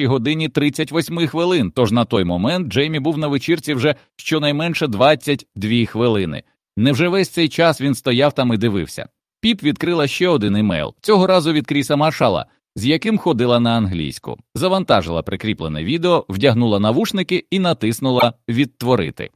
годині 38 хвилин. Тож на той момент Джеймі був на вечірці вже щонайменше 22 хвилини. Невже весь цей час він стояв там і дивився? Піп відкрила ще один імейл, цього разу від Кріса Маршала, з яким ходила на англійську, завантажила прикріплене відео, вдягнула навушники і натиснула Відтворити.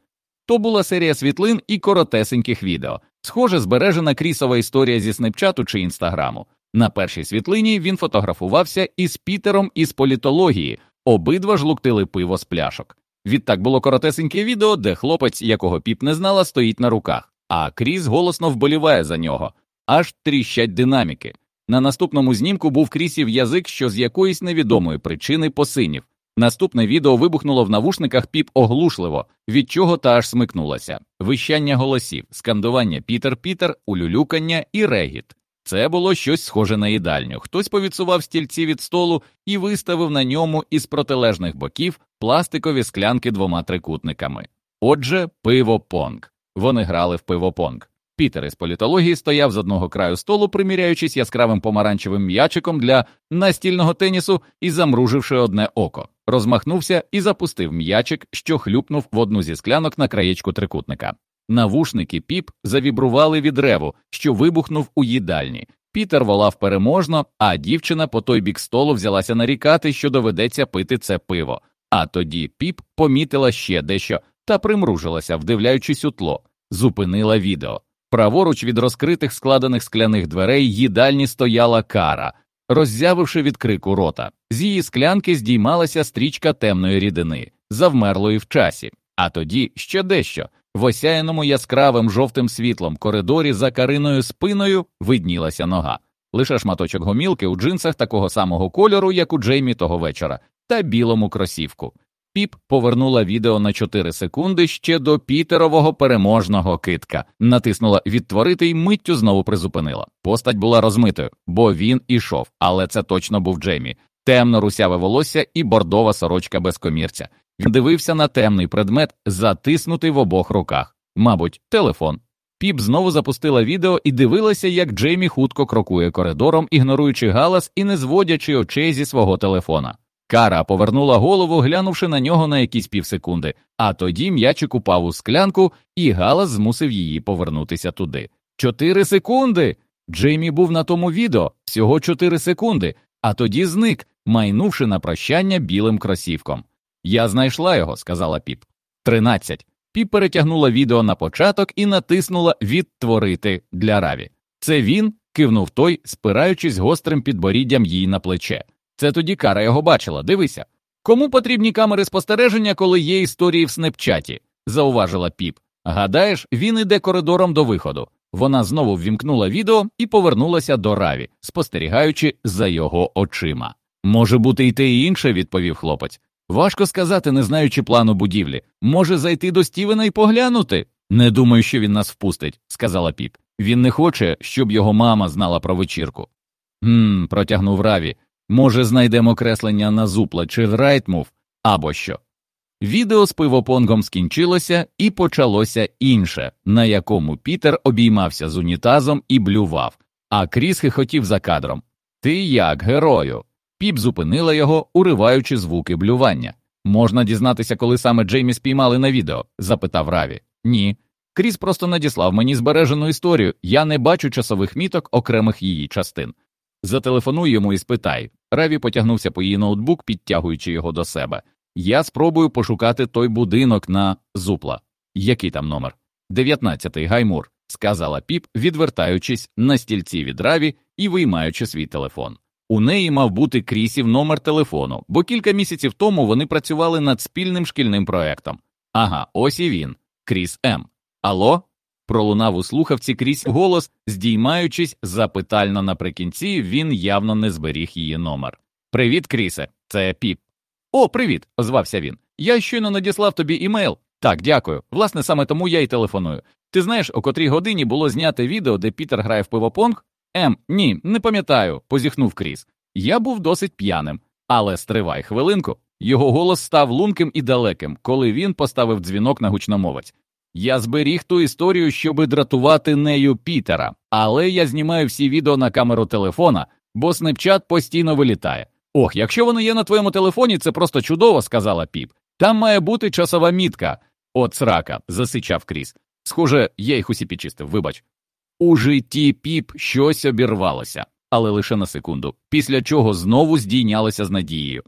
То була серія світлин і коротесеньких відео, схоже, збережена крісова історія зі снепчату чи інстаграму. На першій світлині він фотографувався із Пітером із політології, обидва ж луктили пиво з пляшок. Відтак було коротесеньке відео, де хлопець, якого піп не знала, стоїть на руках, а Кріс голосно вболіває за нього, аж тріщать динаміки. На наступному знімку був крісів язик, що з якоїсь невідомої причини посинів. Наступне відео вибухнуло в навушниках піп оглушливо, від чого та аж смикнулася. Вищання голосів, скандування Пітер Пітер, улюлюкання і регіт. Це було щось схоже на їдальню. Хтось повідсував стільці від столу і виставив на ньому із протилежних боків пластикові склянки двома трикутниками. Отже, пиво понг. Вони грали в пиво понг. Пітер із політології стояв з одного краю столу, приміряючись яскравим помаранчевим м'ячиком для настільного тенісу і замруживши одне око, розмахнувся і запустив м'ячик, що хлюпнув в одну зі склянок на краєчку трикутника. Навушники піп завібрували від реву, що вибухнув у їдальні. Пітер волав переможно, а дівчина по той бік столу взялася нарікати, що доведеться пити це пиво. А тоді піп помітила ще дещо та примружилася, вдивляючись у тло, зупинила відео. Праворуч від розкритих складених скляних дверей їдальні стояла кара, роззявивши від крику рота. З її склянки здіймалася стрічка темної рідини, завмерлої в часі, а тоді ще дещо. В осяяному яскравим жовтим світлом коридорі за кариною спиною виднілася нога, лише шматочок гомілки у джинсах такого самого кольору, як у Джеймі того вечора, та білому кросівку. Піп повернула відео на 4 секунди ще до Пітерового переможного китка, натиснула відтворити й миттю знову призупинила. Постать була розмитою, бо він ішов, але це точно був Джеймі. Темно русяве волосся і бордова сорочка без комірця. Він дивився на темний предмет, затиснутий в обох руках, мабуть, телефон. Піп знову запустила відео і дивилася, як Джеймі хутко крокує коридором, ігноруючи галас і не зводячи очей зі свого телефона. Кара повернула голову, глянувши на нього на якісь півсекунди, а тоді м'ячик упав у склянку, і галас змусив її повернутися туди. Чотири секунди. Джеймі був на тому відео всього чотири секунди, а тоді зник, майнувши на прощання білим кросівком. Я знайшла його, сказала піп. Тринадцять. Піп перетягнула відео на початок і натиснула Відтворити для Раві. Це він, кивнув той, спираючись гострим підборіддям їй на плече. Це тоді Кара його бачила, дивися. Кому потрібні камери спостереження, коли є історії в снепчаті? зауважила піп. Гадаєш, він іде коридором до виходу. Вона знову ввімкнула відео і повернулася до Раві, спостерігаючи за його очима. Може бути, і те і інше, відповів хлопець. Важко сказати, не знаючи плану будівлі. Може зайти до Стівена і поглянути? Не думаю, що він нас впустить, сказала піп. Він не хоче, щоб його мама знала про вечірку. Гм, протягнув Раві. Може, знайдемо креслення на зупла чи райтмув або що. Відео з пивопонгом скінчилося і почалося інше, на якому Пітер обіймався з унітазом і блював, а Кріс хихотів за кадром. Ти як, герою? Піп зупинила його, уриваючи звуки блювання. Можна дізнатися, коли саме Джеймі спіймали на відео? запитав Раві. Ні. Кріс просто надіслав мені збережену історію, я не бачу часових міток окремих її частин. Зателефонуй йому і спитай. Раві потягнувся по її ноутбук, підтягуючи його до себе. Я спробую пошукати той будинок на зупла. Який там номер? Дев'ятнадцятий Гаймур, сказала піп, відвертаючись на стільці від Раві і виймаючи свій телефон. У неї мав бути крісів номер телефону, бо кілька місяців тому вони працювали над спільним шкільним проектом. Ага, ось і він, Кріс М. Алло? Пролунав у слухавці крізь голос, здіймаючись запитально наприкінці, він явно не зберіг її номер. Привіт, Крісе, це піп. О, привіт! озвався він. Я щойно надіслав тобі імейл. Так, дякую. Власне, саме тому я й телефоную. Ти знаєш, о котрій годині було знято відео, де Пітер грає в пивопонг? Ем, ні, не пам'ятаю, позіхнув Кріс. Я був досить п'яним, але стривай хвилинку. Його голос став лунким і далеким, коли він поставив дзвінок на гучномовець. Я зберіг ту історію, щоби дратувати нею Пітера, але я знімаю всі відео на камеру телефона, бо снепчат постійно вилітає. Ох, якщо воно є на твоєму телефоні, це просто чудово, сказала піп. Там має бути часова мітка. От срака, засичав Кріс. Схоже, я їх усі підчистив, вибач. У житті піп щось обірвалося, але лише на секунду, після чого знову здійнялося з надією.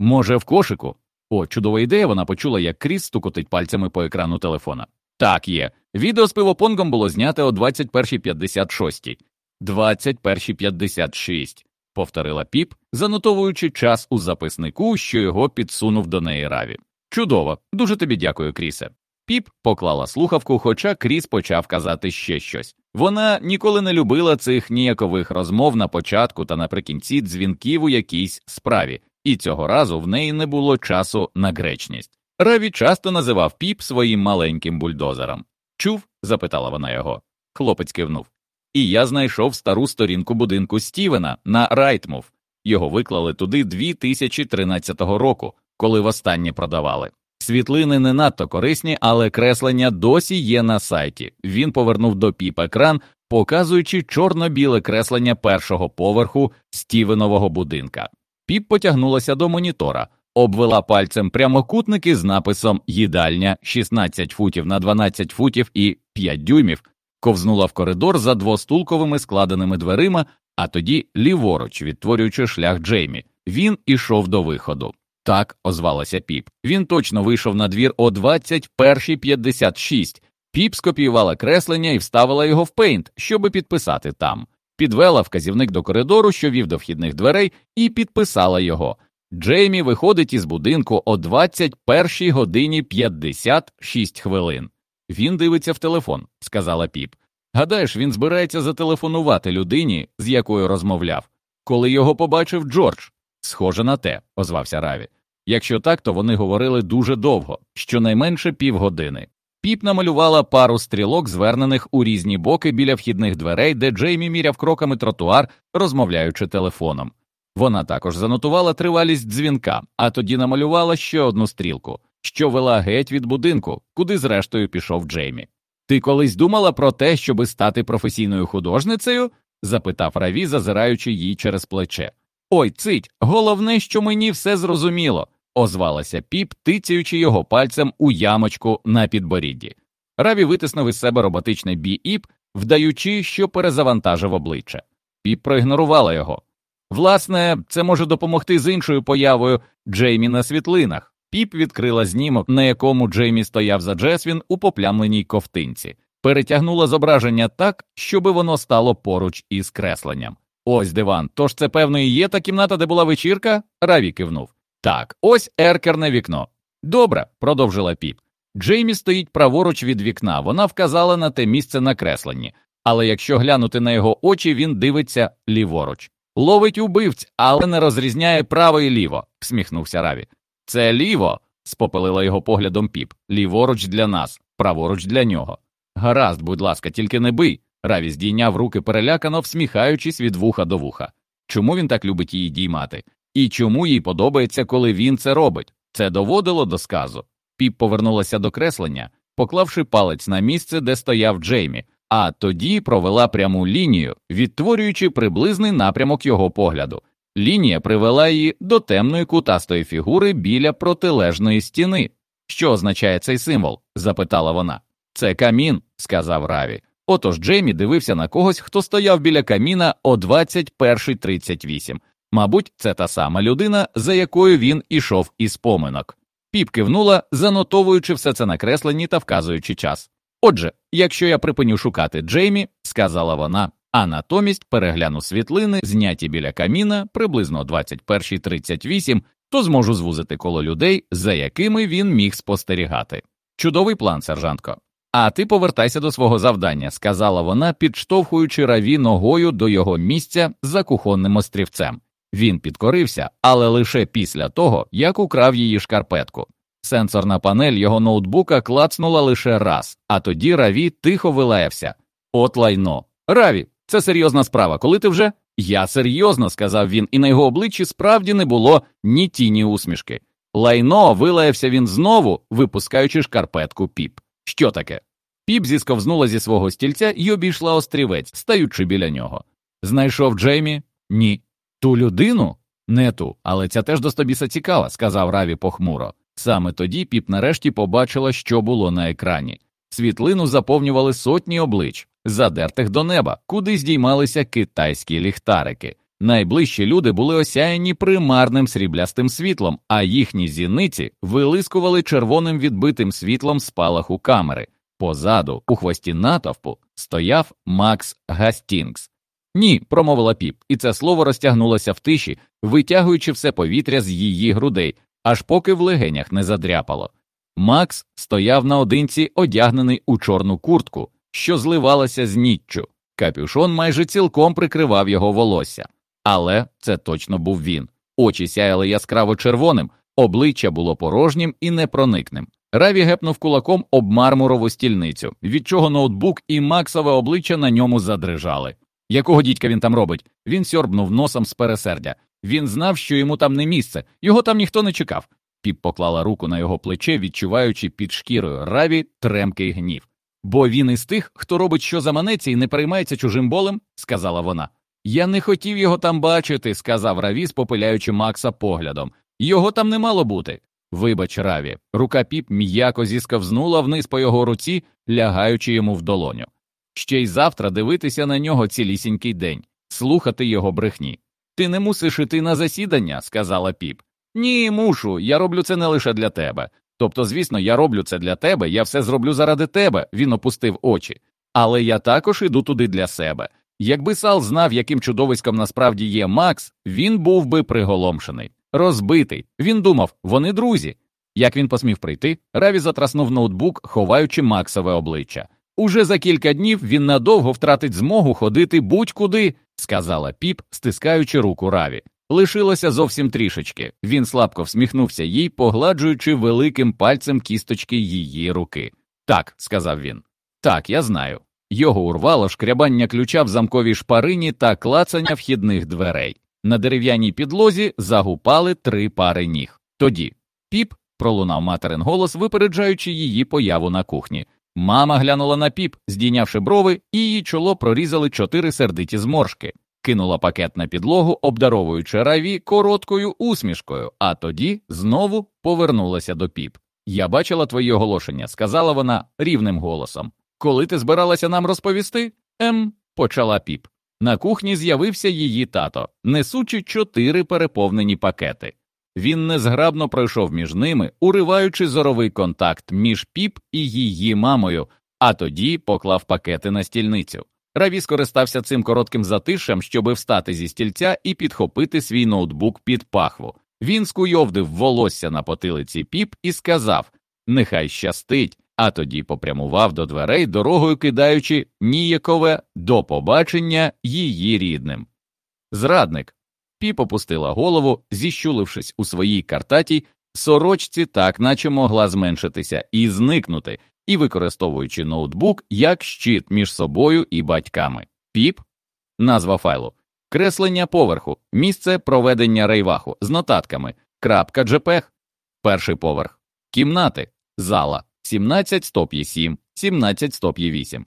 Може, в кошику? О, чудова ідея, вона почула, як Кріс стукотить пальцями по екрану телефона. Так, є. Відео з пивопонгом було знято о 21.56. 21.56, повторила піп, занотовуючи час у записнику, що його підсунув до неї Раві. Чудово, дуже тобі дякую, Крісе. Піп поклала слухавку, хоча Кріс почав казати ще щось. Вона ніколи не любила цих ніякових розмов на початку та наприкінці дзвінків у якійсь справі, і цього разу в неї не було часу на гречність. Раві часто називав піп своїм маленьким бульдозером. Чув? запитала вона його. Хлопець кивнув. І я знайшов стару сторінку будинку Стівена на Райтмув. Його виклали туди 2013 року, коли востаннє продавали. Світлини не надто корисні, але креслення досі є на сайті. Він повернув до піп екран, показуючи чорно-біле креслення першого поверху Стівенового будинка. Піп потягнулася до монітора, обвела пальцем прямокутники з написом Їдальня 16 футів на 12 футів і 5 дюймів, ковзнула в коридор за двостулковими складеними дверима, а тоді ліворуч, відтворюючи шлях Джеймі. Він ішов до виходу. Так, озвалася піп. Він точно вийшов на двір о 21.56. Піп скопіювала креслення і вставила його в Paint, щоби підписати там. Підвела вказівник до коридору, що вів до вхідних дверей, і підписала його. Джеймі виходить із будинку о 21 годині 56 хвилин. Він дивиться в телефон, сказала піп. Гадаєш, він збирається зателефонувати людині, з якою розмовляв, коли його побачив Джордж. Схоже на те, озвався Раві. Якщо так, то вони говорили дуже довго, щонайменше півгодини. Піп намалювала пару стрілок, звернених у різні боки біля вхідних дверей, де Джеймі міряв кроками тротуар, розмовляючи телефоном. Вона також занотувала тривалість дзвінка, а тоді намалювала ще одну стрілку, що вела геть від будинку, куди зрештою пішов Джеймі. Ти колись думала про те, щоби стати професійною художницею? запитав Раві, зазираючи їй через плече. Ой, цить, головне, що мені все зрозуміло, озвалася піп, тицяючи його пальцем у ямочку на підборідді. Раві витиснув із себе роботичний бі-іп, вдаючи, що перезавантажив обличчя. Піп проігнорувала його. Власне, це може допомогти з іншою появою Джеймі на світлинах. Піп відкрила знімок, на якому Джеймі стояв за Джесвін у поплямленій ковтинці, перетягнула зображення так, щоби воно стало поруч із кресленням. Ось диван. Тож це, певно, і є та кімната, де була вечірка? Раві кивнув. Так, ось еркерне вікно. Добре, продовжила піп. Джеймі стоїть праворуч від вікна, вона вказала на те місце на кресленні, але якщо глянути на його очі, він дивиться ліворуч. Ловить убивць, але не розрізняє право і ліво, всміхнувся Раві. Це ліво, спопелила його поглядом піп. Ліворуч для нас, праворуч для нього. Гаразд, будь ласка, тільки не бий. Раві здійняв руки перелякано, всміхаючись від вуха до вуха. Чому він так любить її діймати? І чому їй подобається, коли він це робить? Це доводило до сказу. Піп повернулася до креслення, поклавши палець на місце, де стояв Джеймі, а тоді провела пряму лінію, відтворюючи приблизний напрямок його погляду. Лінія привела її до темної кутастої фігури біля протилежної стіни. Що означає цей символ? запитала вона. Це камін, сказав Раві. Отож Джеймі дивився на когось, хто стояв біля каміна о 21.38. Мабуть, це та сама людина, за якою він ішов із поминок. Піп кивнула, занотовуючи все це на кресленні та вказуючи час. Отже, якщо я припиню шукати Джеймі, сказала вона, а натомість перегляну світлини, зняті біля каміна приблизно о 21.38, то зможу звузити коло людей, за якими він міг спостерігати. Чудовий план, сержантко. А ти повертайся до свого завдання, сказала вона, підштовхуючи раві ногою до його місця за кухонним острівцем. Він підкорився, але лише після того, як украв її шкарпетку. Сенсорна панель його ноутбука клацнула лише раз, а тоді Раві тихо вилаявся. От лайно. Раві, це серйозна справа. Коли ти вже? Я серйозно, сказав він, і на його обличчі справді не було ні тіні усмішки. Лайно вилаявся він знову, випускаючи шкарпетку піп. Що таке? Піп зісковзнула зі свого стільця і обійшла острівець, стаючи біля нього. Знайшов Джеймі? Ні. Ту людину? Не ту, але ця теж до стобіса цікава, сказав Раві похмуро. Саме тоді піп нарешті побачила, що було на екрані. Світлину заповнювали сотні облич, задертих до неба, куди здіймалися китайські ліхтарики. Найближчі люди були осяяні примарним сріблястим світлом, а їхні зіниці вилискували червоним відбитим світлом спалаху камери. Позаду, у хвості натовпу, стояв Макс Гастінгс. Ні, промовила піп, і це слово розтягнулося в тиші, витягуючи все повітря з її грудей, аж поки в легенях не задряпало. Макс стояв наодинці, одягнений у чорну куртку, що зливалася з ніччю. Капюшон майже цілком прикривав його волосся. Але це точно був він. Очі сяяли яскраво червоним, обличчя було порожнім і непроникним. Раві гепнув кулаком об мармурову стільницю, від чого ноутбук і Максове обличчя на ньому задрижали. Якого дідька він там робить? Він сьорбнув носом з пересердя. Він знав, що йому там не місце, його там ніхто не чекав. Піп поклала руку на його плече, відчуваючи під шкірою раві тремкий гнів. Бо він із тих, хто робить що заманеться і не переймається чужим болем, сказала вона. Я не хотів його там бачити, сказав Раві, спопиляючи Макса поглядом. Його там не мало бути. Вибач, Раві. Рука піп м'яко зісковзнула вниз по його руці, лягаючи йому в долоню. Ще й завтра дивитися на нього цілісінький день, слухати його брехні. Ти не мусиш іти на засідання, сказала піп. Ні, мушу, я роблю це не лише для тебе. Тобто, звісно, я роблю це для тебе, я все зроблю заради тебе, він опустив очі. Але я також іду туди для себе. Якби Сал знав, яким чудовиськом насправді є Макс, він був би приголомшений, розбитий. Він думав, вони друзі. Як він посмів прийти, Раві затраснув ноутбук, ховаючи Максове обличчя. Уже за кілька днів він надовго втратить змогу ходити будь-куди, сказала піп, стискаючи руку Раві. Лишилося зовсім трішечки. Він слабко всміхнувся їй, погладжуючи великим пальцем кісточки її руки. Так, сказав він. Так, я знаю. Його урвало шкрябання ключа в замковій шпарині та клацання вхідних дверей. На дерев'яній підлозі загупали три пари ніг. Тоді піп пролунав материн голос, випереджаючи її появу на кухні. Мама глянула на піп, здійнявши брови, і її чоло прорізали чотири сердиті зморшки, кинула пакет на підлогу, обдаровуючи раві короткою усмішкою, а тоді знову повернулася до піп. Я бачила твої оголошення, сказала вона рівним голосом. Коли ти збиралася нам розповісти? Ем, почала піп. На кухні з'явився її тато, несучи чотири переповнені пакети. Він незграбно пройшов між ними, уриваючи зоровий контакт між піп і її мамою, а тоді поклав пакети на стільницю. Раві скористався цим коротким затишем, щоби встати зі стільця і підхопити свій ноутбук під пахву. Він скуйовдив волосся на потилиці піп і сказав Нехай щастить, а тоді попрямував до дверей, дорогою кидаючи ніякове до побачення її рідним. Зрадник. Піп опустила голову, зіщулившись у своїй картатій сорочці, так наче могла зменшитися і зникнути, і використовуючи ноутбук як щит між собою і батьками. Піп, назва файлу, креслення поверху, місце проведення рейваху з нотатками, крапка JPEG, перший поверх, кімнати, зала. 17 стоп'ї 7, 17 стоп'ї 8,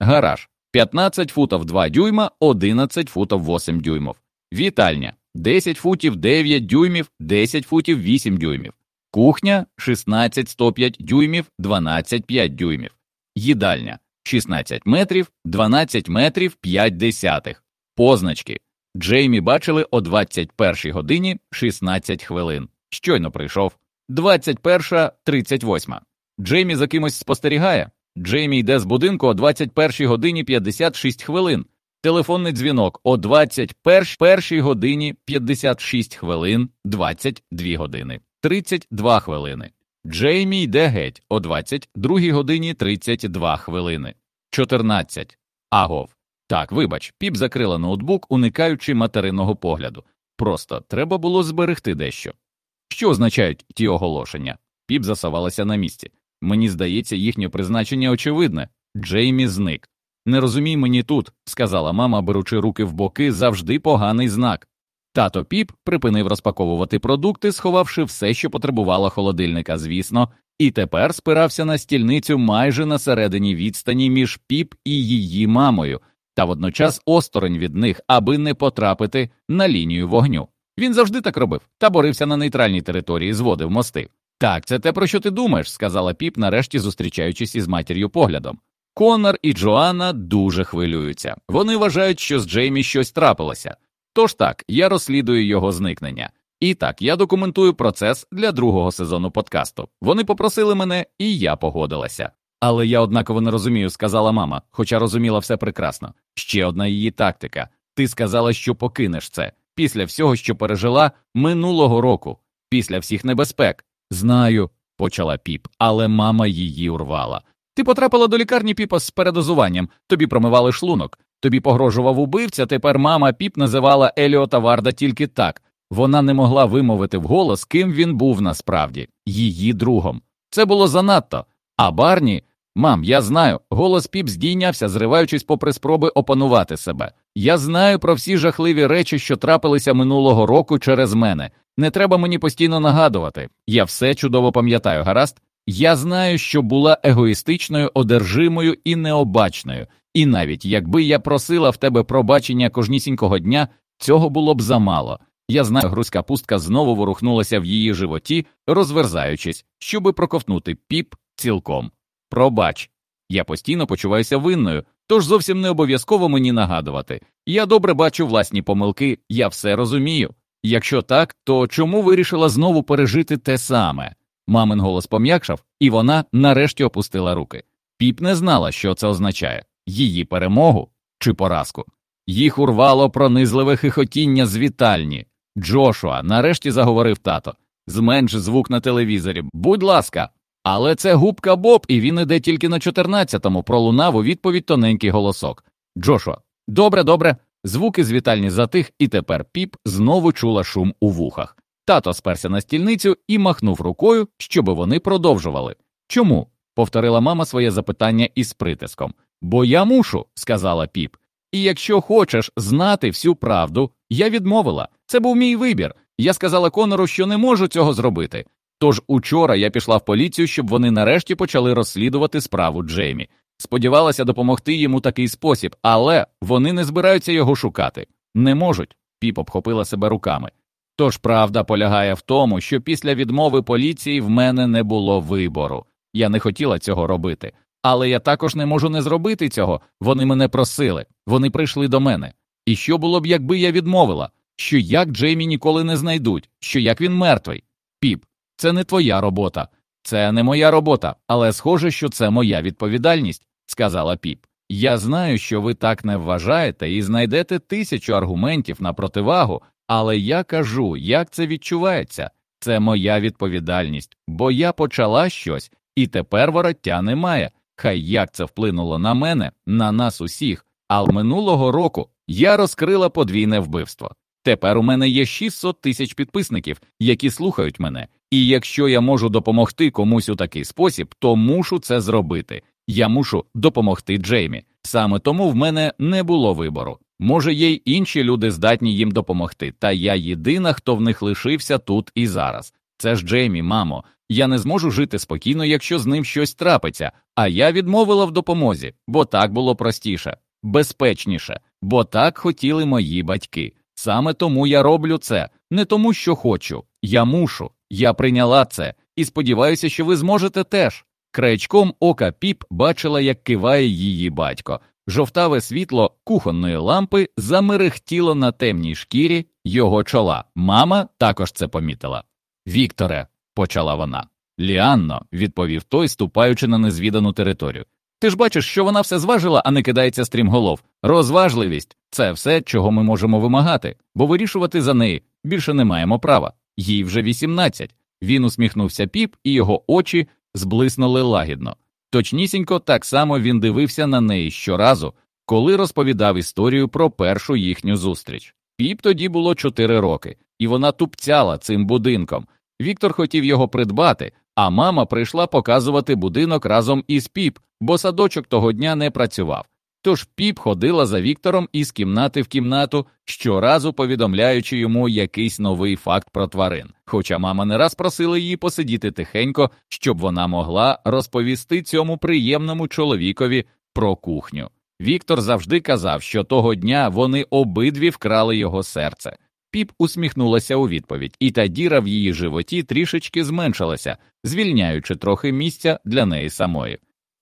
гараж. 15 футів 2 дюйма, 11 футів 8 дюймов, вітальня. 10 футів 9 дюймів, 10 футів 8 дюймів, кухня 16 105 дюймів, 12 5 дюймів, їдальня 16 метрів, 12 метрів 5 десятих, позначки. Джеймі бачили о 21 годині 16 хвилин. Щойно прийшов. 21.38. Джеймі за кимось спостерігає. Джеймі йде з будинку о 21 годині 56 хвилин. Телефонний дзвінок о 21 годині 56 хвилин 22 години 32 хвилини. Джеймі йде геть о 22 годині 32 хвилини. 14. Агов. Так, вибач, піп закрила ноутбук, уникаючи материного погляду. Просто треба було зберегти дещо. Що означають ті оголошення? Піп засавалася на місці. Мені здається, їхнє призначення очевидне. Джеймі зник. Не розумій мені тут, сказала мама, беручи руки в боки, завжди поганий знак. Тато піп припинив розпаковувати продукти, сховавши все, що потребувало холодильника, звісно, і тепер спирався на стільницю майже на середині відстані між піп і її мамою, та водночас осторонь від них, аби не потрапити на лінію вогню. Він завжди так робив та борився на нейтральній території, зводив мости. Так, це те, про що ти думаєш, сказала піп, нарешті зустрічаючись із матір'ю поглядом. Конор і Джоанна дуже хвилюються. Вони вважають, що з Джеймі щось трапилося. Тож так, я розслідую його зникнення. І так, я документую процес для другого сезону подкасту. Вони попросили мене, і я погодилася. Але я однаково не розумію, сказала мама, хоча розуміла все прекрасно. Ще одна її тактика. Ти сказала, що покинеш це після всього, що пережила минулого року, після всіх небезпек. Знаю, почала піп, але мама її урвала. Ти потрапила до лікарні піпа з передозуванням, тобі промивали шлунок, тобі погрожував убивця. Тепер мама піп називала Еліота Варда тільки так. Вона не могла вимовити вголос, ким він був насправді, її другом. Це було занадто. А Барні, мам, я знаю, голос піп здійнявся, зриваючись попри спроби опанувати себе. Я знаю про всі жахливі речі, що трапилися минулого року через мене. Не треба мені постійно нагадувати. Я все чудово пам'ятаю, гаразд. Я знаю, що була егоїстичною, одержимою і необачною, і навіть якби я просила в тебе пробачення кожнісінького дня, цього було б замало. Я знаю, грузька пустка знову ворухнулася в її животі, розверзаючись, щоби проковтнути піп цілком. Пробач, я постійно почуваюся винною, тож зовсім не обов'язково мені нагадувати. Я добре бачу власні помилки, я все розумію. Якщо так, то чому вирішила знову пережити те саме? Мамин голос пом'якшав, і вона нарешті опустила руки. Піп не знала, що це означає її перемогу чи поразку. Їх урвало пронизливе хихотіння з вітальні. Джошуа, нарешті заговорив тато. Зменш звук на телевізорі, будь ласка. Але це губка Боб, і він іде тільки на 14-му, пролунав у відповідь тоненький голосок. Джошуа, добре, добре. Звуки з вітальні затих, і тепер піп знову чула шум у вухах. Тато сперся на стільницю і махнув рукою, щоби вони продовжували. Чому? повторила мама своє запитання із притиском. Бо я мушу, сказала піп. І якщо хочеш знати всю правду, я відмовила. Це був мій вибір. Я сказала Конору, що не можу цього зробити. Тож учора я пішла в поліцію, щоб вони нарешті почали розслідувати справу Джеймі. Сподівалася допомогти йому такий спосіб, але вони не збираються його шукати. Не можуть. Піп обхопила себе руками. Тож правда полягає в тому, що після відмови поліції в мене не було вибору. Я не хотіла цього робити. Але я також не можу не зробити цього. Вони мене просили, вони прийшли до мене. І що було б, якби я відмовила? Що як Джеймі ніколи не знайдуть, що як він мертвий? Піп, це не твоя робота, це не моя робота, але схоже, що це моя відповідальність, сказала піп. Я знаю, що ви так не вважаєте і знайдете тисячу аргументів на противагу, але я кажу, як це відчувається. Це моя відповідальність, бо я почала щось, і тепер вороття немає. Хай як це вплинуло на мене, на нас усіх. А минулого року я розкрила подвійне вбивство. Тепер у мене є 600 тисяч підписників, які слухають мене, і якщо я можу допомогти комусь у такий спосіб, то мушу це зробити. Я мушу допомогти Джеймі. Саме тому в мене не було вибору. Може, є й інші люди здатні їм допомогти, та я єдина, хто в них лишився тут і зараз. Це ж Джеймі, мамо. Я не зможу жити спокійно, якщо з ним щось трапиться, а я відмовила в допомозі, бо так було простіше, безпечніше, бо так хотіли мої батьки. Саме тому я роблю це, не тому, що хочу. Я мушу, я прийняла це і сподіваюся, що ви зможете теж. Краєчком ока піп бачила, як киває її батько. Жовтаве світло кухонної лампи замерехтіло на темній шкірі його чола. Мама також це помітила. Вікторе, почала вона. Ліанно, відповів той, ступаючи на незвідану територію. Ти ж бачиш, що вона все зважила, а не кидається стрімголов. Розважливість це все, чого ми можемо вимагати, бо вирішувати за неї більше не маємо права. Їй вже 18. Він усміхнувся піп, і його очі зблиснули лагідно. Точнісінько так само він дивився на неї щоразу, коли розповідав історію про першу їхню зустріч. Піп тоді було 4 роки, і вона тупцяла цим будинком. Віктор хотів його придбати, а мама прийшла показувати будинок разом із піп, бо садочок того дня не працював. Тож піп ходила за Віктором із кімнати в кімнату, щоразу повідомляючи йому якийсь новий факт про тварин. Хоча мама не раз просила її посидіти тихенько, щоб вона могла розповісти цьому приємному чоловікові про кухню. Віктор завжди казав, що того дня вони обидві вкрали його серце. Піп усміхнулася у відповідь, і та діра в її животі трішечки зменшилася, звільняючи трохи місця для неї самої.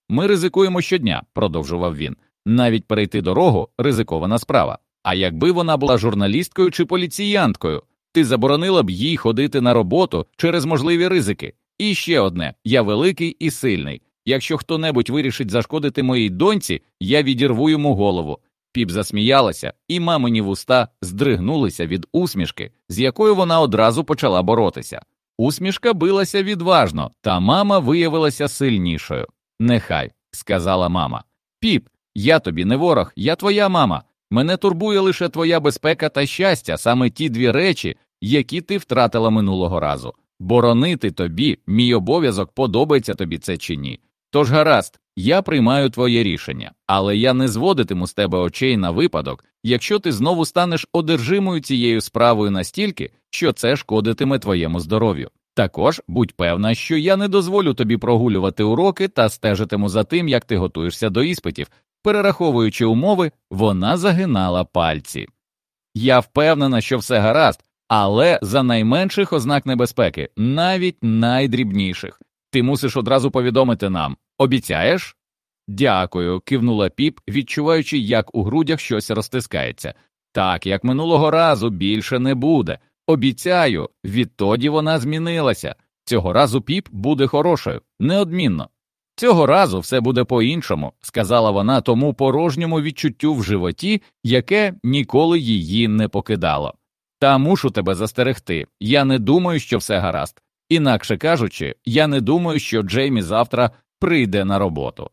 Ми ризикуємо щодня, продовжував він. Навіть перейти дорогу ризикована справа. А якби вона була журналісткою чи поліціянткою, ти заборонила б їй ходити на роботу через можливі ризики. І ще одне я великий і сильний. Якщо хто небудь вирішить зашкодити моїй доньці, я відірву йому голову. Піп засміялася, і мамині вуста здригнулися від усмішки, з якою вона одразу почала боротися. Усмішка билася відважно, та мама виявилася сильнішою. Нехай, сказала мама. Піп, я тобі не ворог, я твоя мама. Мене турбує лише твоя безпека та щастя, саме ті дві речі, які ти втратила минулого разу. Боронити тобі, мій обов'язок подобається тобі це чи ні. Тож гаразд, я приймаю твоє рішення, але я не зводитиму з тебе очей на випадок, якщо ти знову станеш одержимою цією справою настільки, що це шкодитиме твоєму здоров'ю. Також будь певна, що я не дозволю тобі прогулювати уроки та стежитиму за тим, як ти готуєшся до іспитів. Перераховуючи умови, вона загинала пальці. Я впевнена, що все гаразд, але за найменших ознак небезпеки, навіть найдрібніших. Ти мусиш одразу повідомити нам. Обіцяєш? Дякую, кивнула піп, відчуваючи, як у грудях щось розтискається. Так, як минулого разу більше не буде. Обіцяю, відтоді вона змінилася. Цього разу піп буде хорошою, неодмінно. Цього разу все буде по іншому, сказала вона тому порожньому відчуттю в животі, яке ніколи її не покидало. Та мушу тебе застерегти. Я не думаю, що все гаразд. Інакше кажучи, я не думаю, що Джеймі завтра прийде на роботу.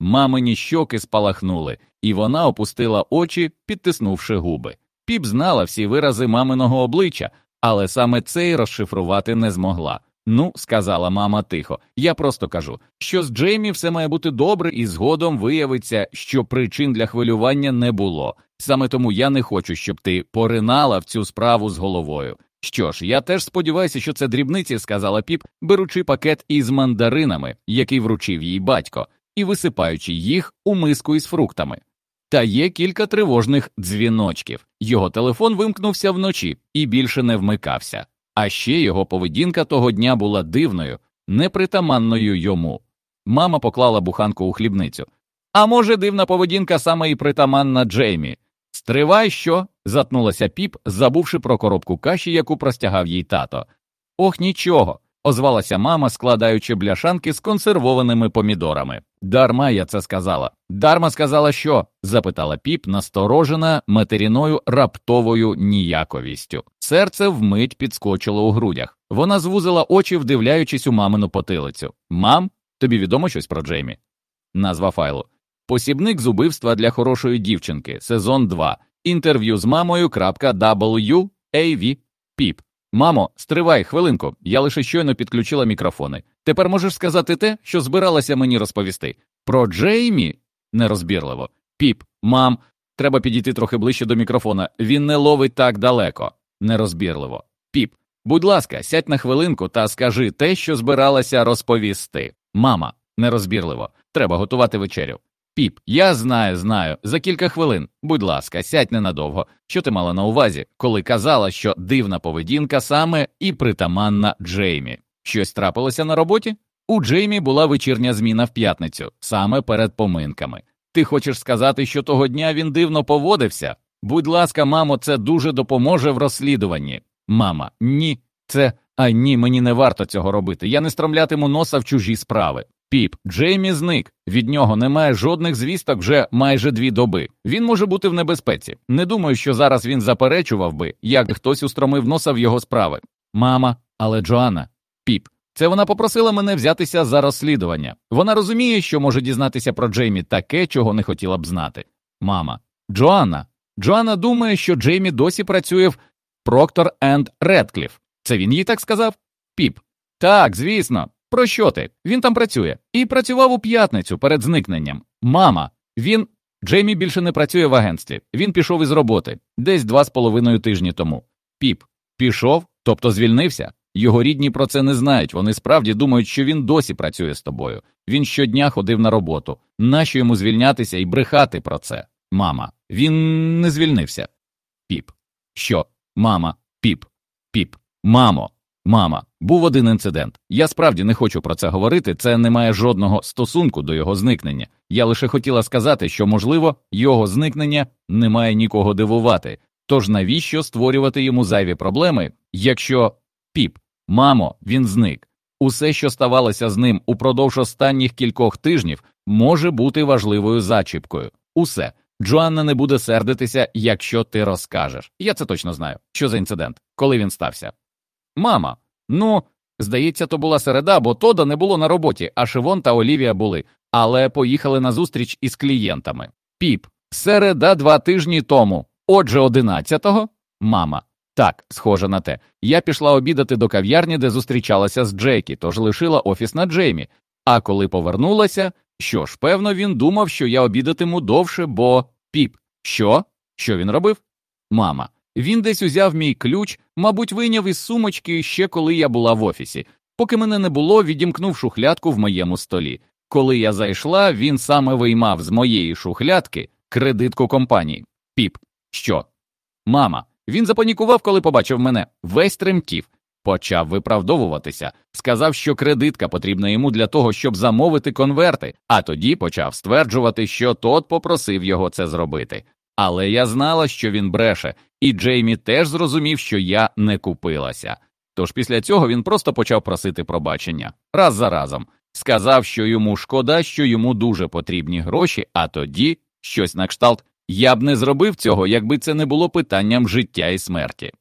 Мамині щоки спалахнули, і вона опустила очі, підтиснувши губи. Піп знала всі вирази маминого обличчя, але саме цей розшифрувати не змогла. Ну, сказала мама тихо, я просто кажу, що з Джеймі все має бути добре, і згодом виявиться, що причин для хвилювання не було. Саме тому я не хочу, щоб ти поринала в цю справу з головою. Що ж, я теж сподіваюся, що це дрібниці, сказала піп, беручи пакет із мандаринами, який вручив їй батько, і висипаючи їх у миску із фруктами. Та є кілька тривожних дзвіночків. Його телефон вимкнувся вночі і більше не вмикався. А ще його поведінка того дня була дивною, непритаманною йому. Мама поклала буханку у хлібницю. А може, дивна поведінка саме і притаманна Джеймі. Стривай, що? затнулася піп, забувши про коробку каші, яку простягав їй тато. Ох, нічого, озвалася мама, складаючи бляшанки з консервованими помідорами. Дарма я це сказала. Дарма сказала, що? запитала піп, насторожена матеріною раптовою ніяковістю. Серце вмить підскочило у грудях. Вона звузила очі, вдивляючись у мамину потилицю. Мам, тобі відомо щось про Джеймі? Назва файлу. Посібник з убивства для хорошої дівчинки, сезон 2. Інтерв'ю з мамою. Піп. Мамо, стривай хвилинку, я лише щойно підключила мікрофони. Тепер можеш сказати те, що збиралася мені розповісти. Про Джеймі? нерозбірливо. Піп, мам, треба підійти трохи ближче до мікрофона. Він не ловить так далеко. Нерозбірливо. Піп, будь ласка, сядь на хвилинку та скажи те, що збиралася розповісти. Мама, нерозбірливо. Треба готувати вечерю. Піп, я знаю, знаю. За кілька хвилин. Будь ласка, сядь ненадовго. Що ти мала на увазі, коли казала, що дивна поведінка саме і притаманна Джеймі? Щось трапилося на роботі? У Джеймі була вечірня зміна в п'ятницю, саме перед поминками. Ти хочеш сказати, що того дня він дивно поводився? Будь ласка, мамо, це дуже допоможе в розслідуванні. Мама, ні, це а ні, мені не варто цього робити. Я не стромлятиму носа в чужі справи. Піп, Джеймі зник. Від нього немає жодних звісток вже майже дві доби. Він може бути в небезпеці. Не думаю, що зараз він заперечував би, як хтось устромив носа в його справи. Мама, але Джоанна, піп. Це вона попросила мене взятися за розслідування. Вона розуміє, що може дізнатися про Джеймі таке, чого не хотіла б знати. Мама, Джоанна. Джоанна думає, що Джеймі досі працює в Проктор енд Редкліф. Це він їй так сказав? Піп. Так, звісно. Про що ти? Він там працює. І працював у п'ятницю перед зникненням. Мама, він. Джеймі більше не працює в агентстві. Він пішов із роботи десь два з половиною тижні тому. Піп пішов, тобто звільнився. Його рідні про це не знають. Вони справді думають, що він досі працює з тобою. Він щодня ходив на роботу. Нащо йому звільнятися і брехати про це? Мама, він не звільнився. Піп. Що? Мама, піп, піп, мамо, мама. Був один інцидент. Я справді не хочу про це говорити. Це не має жодного стосунку до його зникнення. Я лише хотіла сказати, що, можливо, його зникнення не має нікого дивувати. Тож навіщо створювати йому зайві проблеми, якщо піп, мамо, він зник. Усе, що ставалося з ним упродовж останніх кількох тижнів, може бути важливою зачіпкою. Усе. Джоанна не буде сердитися, якщо ти розкажеш. Я це точно знаю. Що за інцидент? Коли він стався? Мама. Ну, здається, то була середа, бо Тода не було на роботі, а Шивон та Олівія були, але поїхали на зустріч із клієнтами. Піп, середа два тижні тому. Отже, одинадцятого? Мама. Так, схоже на те. Я пішла обідати до кав'ярні, де зустрічалася з Джекі, тож лишила офіс на Джеймі. А коли повернулася, що ж, певно, він думав, що я обідатиму довше, бо піп. Що? Що він робив? Мама. Він десь узяв мій ключ, мабуть, вийняв із сумочки ще коли я була в офісі. Поки мене не було, відімкнув шухлядку в моєму столі. Коли я зайшла, він саме виймав з моєї шухлядки кредитку компанії. Піп. Що? Мама. Він запанікував, коли побачив мене, весь тремтів. Почав виправдовуватися, сказав, що кредитка потрібна йому для того, щоб замовити конверти, а тоді почав стверджувати, що тот попросив його це зробити. Але я знала, що він бреше, і Джеймі теж зрозумів, що я не купилася. Тож після цього він просто почав просити пробачення раз за разом, сказав, що йому шкода, що йому дуже потрібні гроші, а тоді щось на кшталт я б не зробив цього, якби це не було питанням життя і смерті.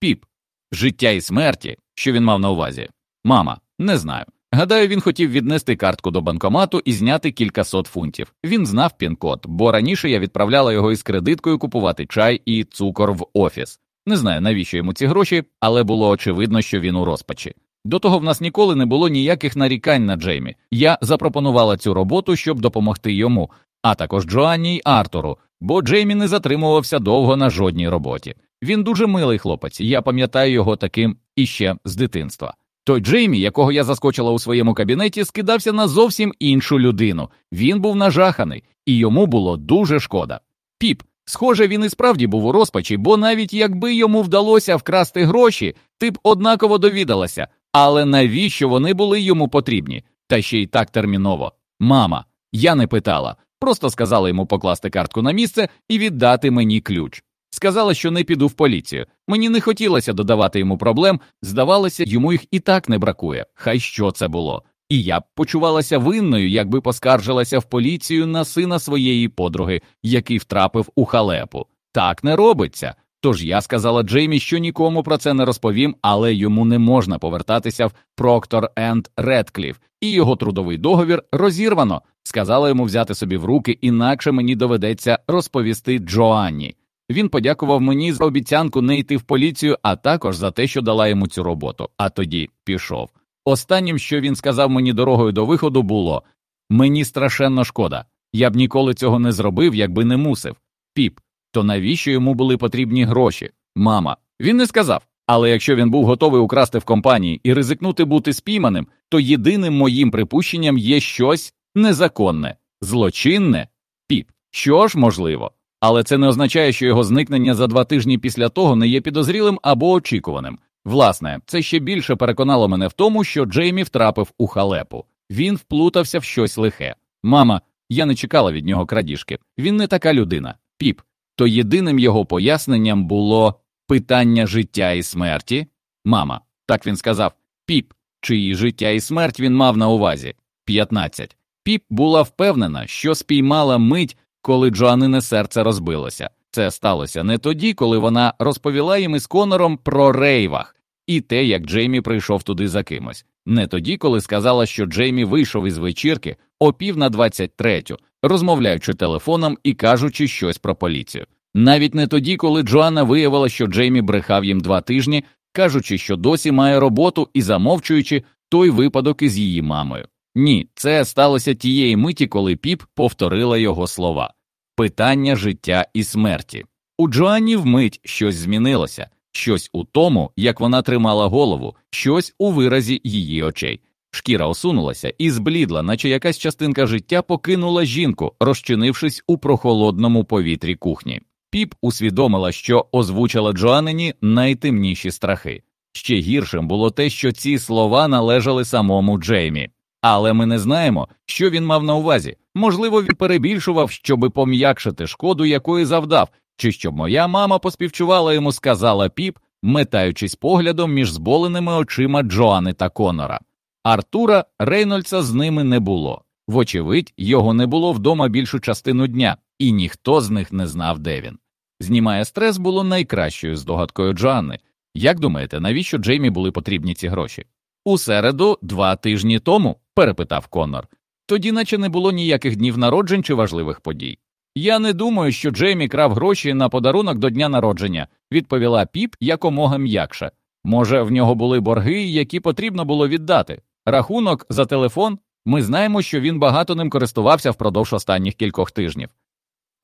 Піп, життя і смерті, що він мав на увазі. Мама, не знаю. Гадаю, він хотів віднести картку до банкомату і зняти кількасот фунтів. Він знав пін-код, бо раніше я відправляла його із кредиткою купувати чай і цукор в офіс. Не знаю, навіщо йому ці гроші, але було очевидно, що він у розпачі. До того в нас ніколи не було ніяких нарікань на Джеймі. Я запропонувала цю роботу, щоб допомогти йому, а також Джоанні й Артуру, бо Джеймі не затримувався довго на жодній роботі. Він дуже милий хлопець, я пам'ятаю його таким іще з дитинства. Той Джеймі, якого я заскочила у своєму кабінеті, скидався на зовсім іншу людину. Він був нажаханий, і йому було дуже шкода. Піп, схоже, він і справді був у розпачі, бо навіть якби йому вдалося вкрасти гроші, ти б однаково довідалася. Але навіщо вони були йому потрібні? Та ще й так терміново. Мама, я не питала, просто сказала йому покласти картку на місце і віддати мені ключ. Сказала, що не піду в поліцію. Мені не хотілося додавати йому проблем, здавалося, йому їх і так не бракує. Хай що це було. І я б почувалася винною, якби поскаржилася в поліцію на сина своєї подруги, який втрапив у халепу. Так не робиться. Тож я сказала Джеймі, що нікому про це не розповім, але йому не можна повертатися в Проктор енд Редкліф, і його трудовий договір розірвано. Сказала йому взяти собі в руки, інакше мені доведеться розповісти Джоанні. Він подякував мені за обіцянку не йти в поліцію, а також за те, що дала йому цю роботу. А тоді пішов. Останнім, що він сказав мені дорогою до виходу, було мені страшенно шкода. Я б ніколи цього не зробив, якби не мусив. Піп, то навіщо йому були потрібні гроші? Мама. Він не сказав. Але якщо він був готовий украсти в компанії і ризикнути бути спійманим, то єдиним моїм припущенням є щось незаконне, злочинне, піп. Що ж можливо. Але це не означає, що його зникнення за два тижні після того не є підозрілим або очікуваним. Власне, це ще більше переконало мене в тому, що Джеймі втрапив у халепу. Він вплутався в щось лихе. Мама, я не чекала від нього крадіжки. Він не така людина. Піп. То єдиним його поясненням було питання життя і смерті. Мама, так він сказав. Піп, чиї життя і смерть він мав на увазі. 15. Піп була впевнена, що спіймала мить, коли Джоанине серце розбилося. Це сталося не тоді, коли вона розповіла їм із Конором про рейвах і те, як Джеймі прийшов туди за кимось, не тоді, коли сказала, що Джеймі вийшов із вечірки о пів на двадцять третю, розмовляючи телефоном і кажучи щось про поліцію. Навіть не тоді, коли Джоанна виявила, що Джеймі брехав їм два тижні, кажучи, що досі має роботу і замовчуючи той випадок із її мамою. Ні, це сталося тієї миті, коли піп повторила його слова питання життя і смерті. У Джоанні вмить щось змінилося, щось у тому, як вона тримала голову, щось у виразі її очей. Шкіра осунулася і зблідла, наче якась частинка життя покинула жінку, розчинившись у прохолодному повітрі кухні. Піп усвідомила, що озвучила Джоаннині найтемніші страхи. Ще гіршим було те, що ці слова належали самому Джеймі. Але ми не знаємо, що він мав на увазі. Можливо, він перебільшував, щоби пом'якшити шкоду, якої завдав, чи щоб моя мама поспівчувала йому, сказала піп, метаючись поглядом між зболеними очима Джоани та Конора. Артура Рейнольдса з ними не було. Вочевидь, його не було вдома більшу частину дня, і ніхто з них не знав, де він. Знімає стрес було найкращою здогадкою Джоанни. Як думаєте, навіщо Джеймі були потрібні ці гроші? У середу, два тижні тому, перепитав Коннор. Тоді, наче не було ніяких днів народжень чи важливих подій. Я не думаю, що Джеймі крав гроші на подарунок до дня народження, відповіла піп якомога м'якше. Може, в нього були борги, які потрібно було віддати. Рахунок за телефон. Ми знаємо, що він багато ним користувався впродовж останніх кількох тижнів.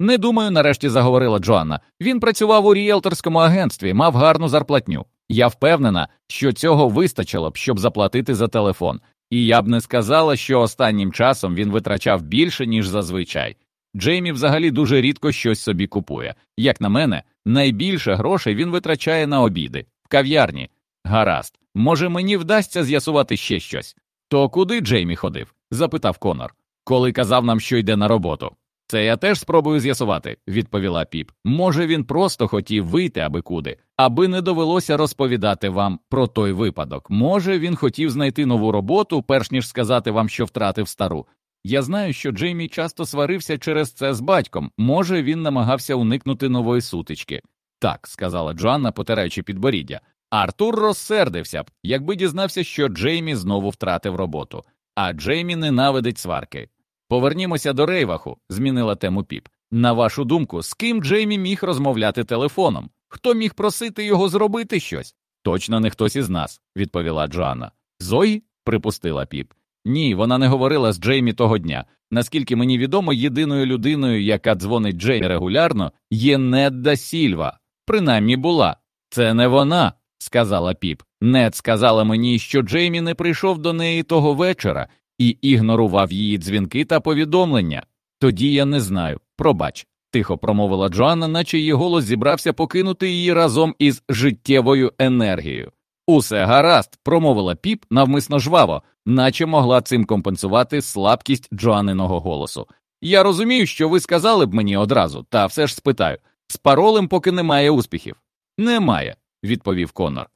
Не думаю, нарешті заговорила Джоанна. Він працював у ріелторському агентстві, мав гарну зарплатню. Я впевнена, що цього вистачило б, щоб заплатити за телефон, і я б не сказала, що останнім часом він витрачав більше, ніж зазвичай. Джеймі взагалі дуже рідко щось собі купує. Як на мене, найбільше грошей він витрачає на обіди, в кав'ярні. Гаразд, може, мені вдасться з'ясувати ще щось. То куди Джеймі ходив? запитав Конор, коли казав нам, що йде на роботу. Це я теж спробую з'ясувати, відповіла піп. Може, він просто хотів вийти аби куди, аби не довелося розповідати вам про той випадок. Може, він хотів знайти нову роботу, перш ніж сказати вам, що втратив стару. Я знаю, що Джеймі часто сварився через це з батьком. Може, він намагався уникнути нової сутички. Так, сказала Джоанна, потираючи підборіддя. Артур розсердився б, якби дізнався, що Джеймі знову втратив роботу, а Джеймі ненавидить сварки. Повернімося до Рейваху, змінила тему піп. На вашу думку, з ким Джеймі міг розмовляти телефоном? Хто міг просити його зробити щось? Точно не хтось із нас, відповіла Джоанна. Зої? припустила піп. Ні, вона не говорила з Джеймі того дня. Наскільки мені відомо, єдиною людиною, яка дзвонить Джеймі регулярно, є Недда Сільва. Принаймні була. Це не вона, сказала піп. Нед сказала мені, що Джеймі не прийшов до неї того вечора і ігнорував її дзвінки та повідомлення. Тоді я не знаю. Пробач, тихо промовила Джоанна, наче її голос зібрався покинути її разом із життєвою енергією. Усе гаразд, промовила піп навмисно жваво, наче могла цим компенсувати слабкість Джоанниного голосу. Я розумію, що ви сказали б мені одразу, та все ж спитаю з паролем поки немає успіхів. Немає, відповів Конор.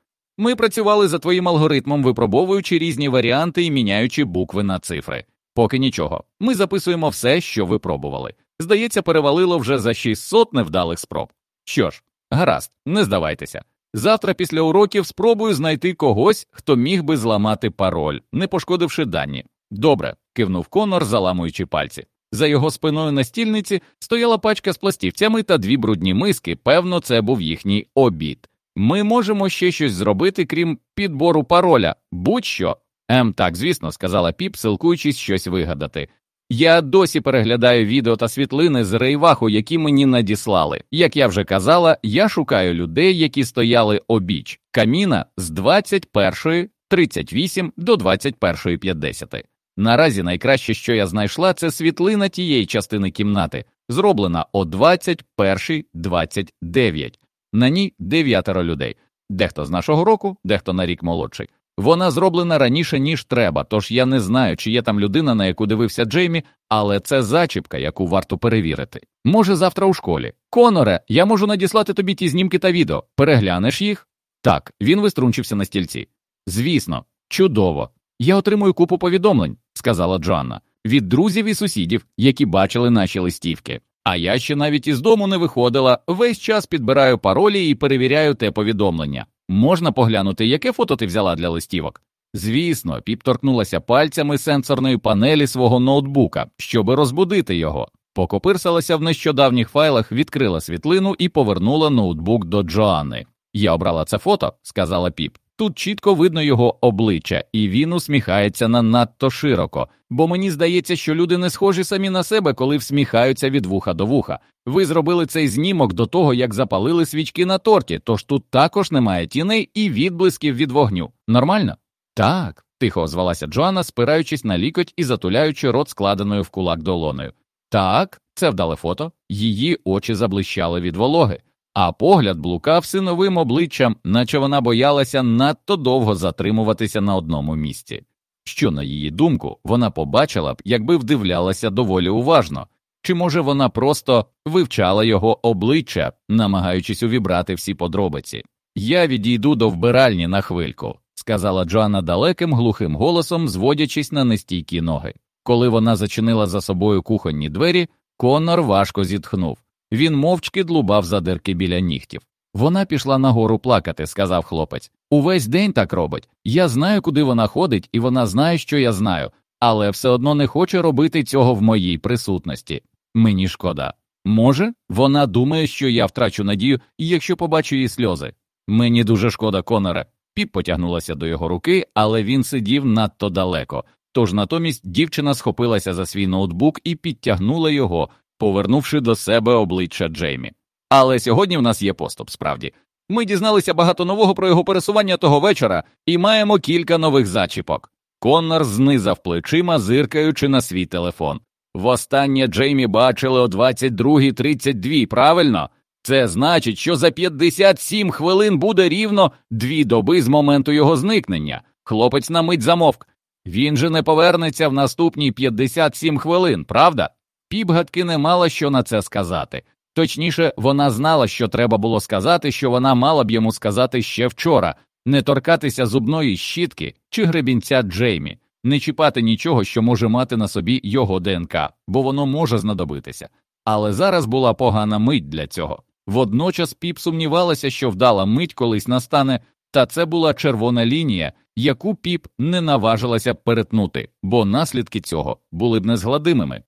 Ми працювали за твоїм алгоритмом, випробовуючи різні варіанти і міняючи букви на цифри. Поки нічого. Ми записуємо все, що випробували. Здається, перевалило вже за 600 невдалих спроб. Що ж, гаразд, не здавайтеся. Завтра після уроків спробую знайти когось, хто міг би зламати пароль, не пошкодивши дані. Добре, кивнув Конор, заламуючи пальці. За його спиною на стільниці стояла пачка з пластівцями та дві брудні миски. Певно, це був їхній обід. Ми можемо ще щось зробити, крім підбору пароля, будь-що. Ем, так, звісно, сказала піп, силкуючись щось вигадати. Я досі переглядаю відео та світлини з рейваху, які мені надіслали. Як я вже казала, я шукаю людей, які стояли обіч каміна з 21.38 до 21.50. Наразі найкраще, що я знайшла, це світлина тієї частини кімнати, зроблена о 21.29. На ній дев'ятеро людей, дехто з нашого року, дехто на рік молодший. Вона зроблена раніше, ніж треба, тож я не знаю, чи є там людина, на яку дивився Джеймі, але це зачіпка, яку варто перевірити. Може, завтра у школі. Коноре, я можу надіслати тобі ті знімки та відео. Переглянеш їх? Так, він виструнчився на стільці. Звісно, чудово. Я отримую купу повідомлень, сказала Джоанна, від друзів і сусідів, які бачили наші листівки. А я ще навіть із дому не виходила, весь час підбираю паролі і перевіряю те повідомлення. Можна поглянути, яке фото ти взяла для листівок? Звісно, піп торкнулася пальцями сенсорної панелі свого ноутбука, щоби розбудити його. Покопирсалася в нещодавніх файлах, відкрила світлину і повернула ноутбук до Джоанни. Я обрала це фото, сказала піп. Тут чітко видно його обличчя, і він усміхається на надто широко, бо мені здається, що люди не схожі самі на себе, коли всміхаються від вуха до вуха. Ви зробили цей знімок до того, як запалили свічки на торті, тож тут також немає тіней і відблисків від вогню. Нормально? Так, тихо озвалася Джоанна, спираючись на лікоть і затуляючи рот складеною в кулак долоною. Так, це вдале фото, її очі заблищали від вологи, а погляд блукав синовим обличчям, наче вона боялася надто довго затримуватися на одному місці. Що, на її думку, вона побачила б, якби вдивлялася доволі уважно, чи може вона просто вивчала його обличчя, намагаючись увібрати всі подробиці. Я відійду до вбиральні на хвильку, сказала Джоанна далеким глухим голосом, зводячись на нестійкі ноги. Коли вона зачинила за собою кухонні двері, Конор важко зітхнув. Він мовчки длубав задирки біля нігтів. Вона пішла нагору плакати, сказав хлопець. Увесь день так робить. Я знаю, куди вона ходить, і вона знає, що я знаю, але все одно не хоче робити цього в моїй присутності. Мені шкода. Може, вона думає, що я втрачу надію, якщо побачу її сльози. Мені дуже шкода, Коноре. Піп потягнулася до його руки, але він сидів надто далеко. Тож натомість дівчина схопилася за свій ноутбук і підтягнула його, повернувши до себе обличчя Джеймі. Але сьогодні в нас є поступ, справді. Ми дізналися багато нового про його пересування того вечора і маємо кілька нових зачіпок. Коннор знизав плечима, зиркаючи на свій телефон. Востаннє Джеймі бачили о 22.32, правильно? Це значить, що за 57 хвилин буде рівно дві доби з моменту його зникнення. Хлопець на мить замовк. Він же не повернеться в наступні 57 хвилин, правда? Піп гадки не мала що на це сказати. Точніше, вона знала, що треба було сказати, що вона мала б йому сказати ще вчора, не торкатися зубної щітки чи гребінця Джеймі, не чіпати нічого, що може мати на собі його ДНК, бо воно може знадобитися. Але зараз була погана мить для цього. Водночас піп сумнівалася, що вдала мить колись настане, та це була червона лінія, яку піп не наважилася перетнути, бо наслідки цього були б незгладимими.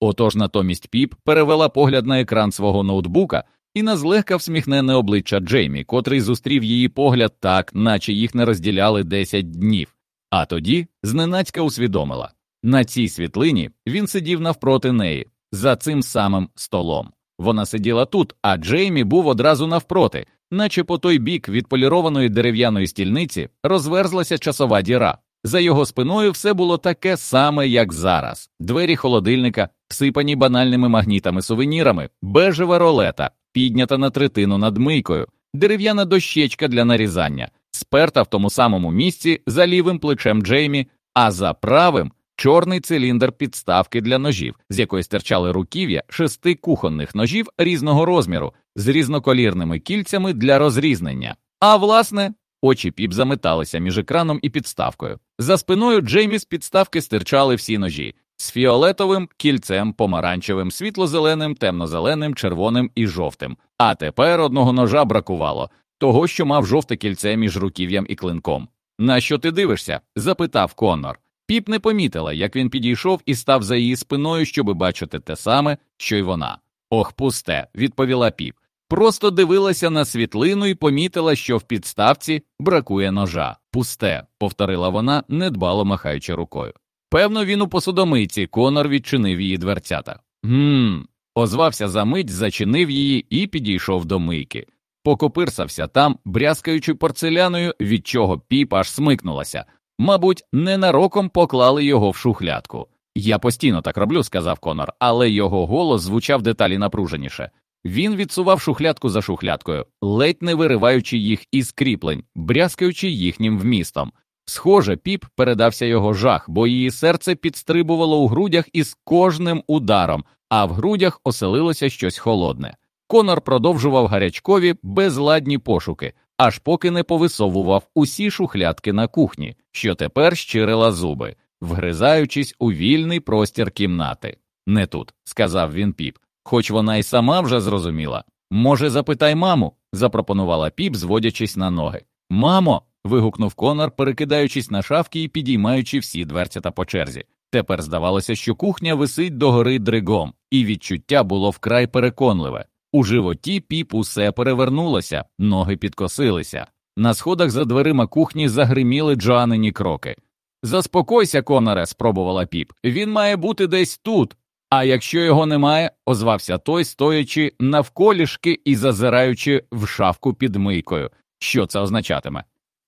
Отож натомість піп перевела погляд на екран свого ноутбука і на злегка всміхнене обличчя Джеймі, котрий зустрів її погляд так, наче їх не розділяли 10 днів. А тоді зненацька усвідомила на цій світлині він сидів навпроти неї, за цим самим столом. Вона сиділа тут, а Джеймі був одразу навпроти, наче по той бік від полірованої дерев'яної стільниці розверзлася часова діра. За його спиною все було таке саме, як зараз: двері холодильника, всипані банальними магнітами сувенірами, бежева ролета, піднята на третину над мийкою, дерев'яна дощечка для нарізання, сперта в тому самому місці за лівим плечем Джеймі, а за правим чорний циліндр підставки для ножів, з якої стирчали руків'я шести кухонних ножів різного розміру з різноколірними кільцями для розрізнення. А власне, очі піп заметалися між екраном і підставкою. За спиною Джеймі з підставки стирчали всі ножі з фіолетовим кільцем, помаранчевим, світло-зеленим, темно-зеленим, червоним і жовтим. А тепер одного ножа бракувало того, що мав жовте кільце між руків'ям і клинком. На що ти дивишся? запитав Коннор. Піп не помітила, як він підійшов і став за її спиною, щоби бачити те саме, що й вона. Ох, пусте, відповіла піп. Просто дивилася на світлину і помітила, що в підставці бракує ножа. Пусте, повторила вона, недбало махаючи рукою. Певно, він у посудомийці, Конор відчинив її дверцята. Гм. Озвався за мить, зачинив її і підійшов до мийки. Покопирсався там, брязкаючи порцеляною, від чого піп аж смикнулася. Мабуть, ненароком поклали його в шухлядку. Я постійно так роблю, сказав Конор, але його голос звучав деталі напруженіше. Він відсував шухлядку за шухлядкою, ледь не вириваючи їх із кріплень, брязкаючи їхнім вмістом. Схоже, піп передався його жах, бо її серце підстрибувало у грудях із кожним ударом, а в грудях оселилося щось холодне. Конор продовжував гарячкові безладні пошуки, аж поки не повисовував усі шухлядки на кухні, що тепер щирила зуби, вгризаючись у вільний простір кімнати. Не тут, сказав він піп, хоч вона й сама вже зрозуміла. Може, запитай маму, запропонувала піп, зводячись на ноги. Мамо. вигукнув Конор, перекидаючись на шафки і підіймаючи всі дверцята по черзі. Тепер здавалося, що кухня висить догори дригом, і відчуття було вкрай переконливе. У животі піп усе перевернулося, ноги підкосилися. На сходах за дверима кухні загриміли Джоанині кроки. Заспокойся, Коноре, спробувала піп. Він має бути десь тут. А якщо його немає, озвався той, стоячи навколішки і зазираючи в шафку під мийкою. Що це означатиме?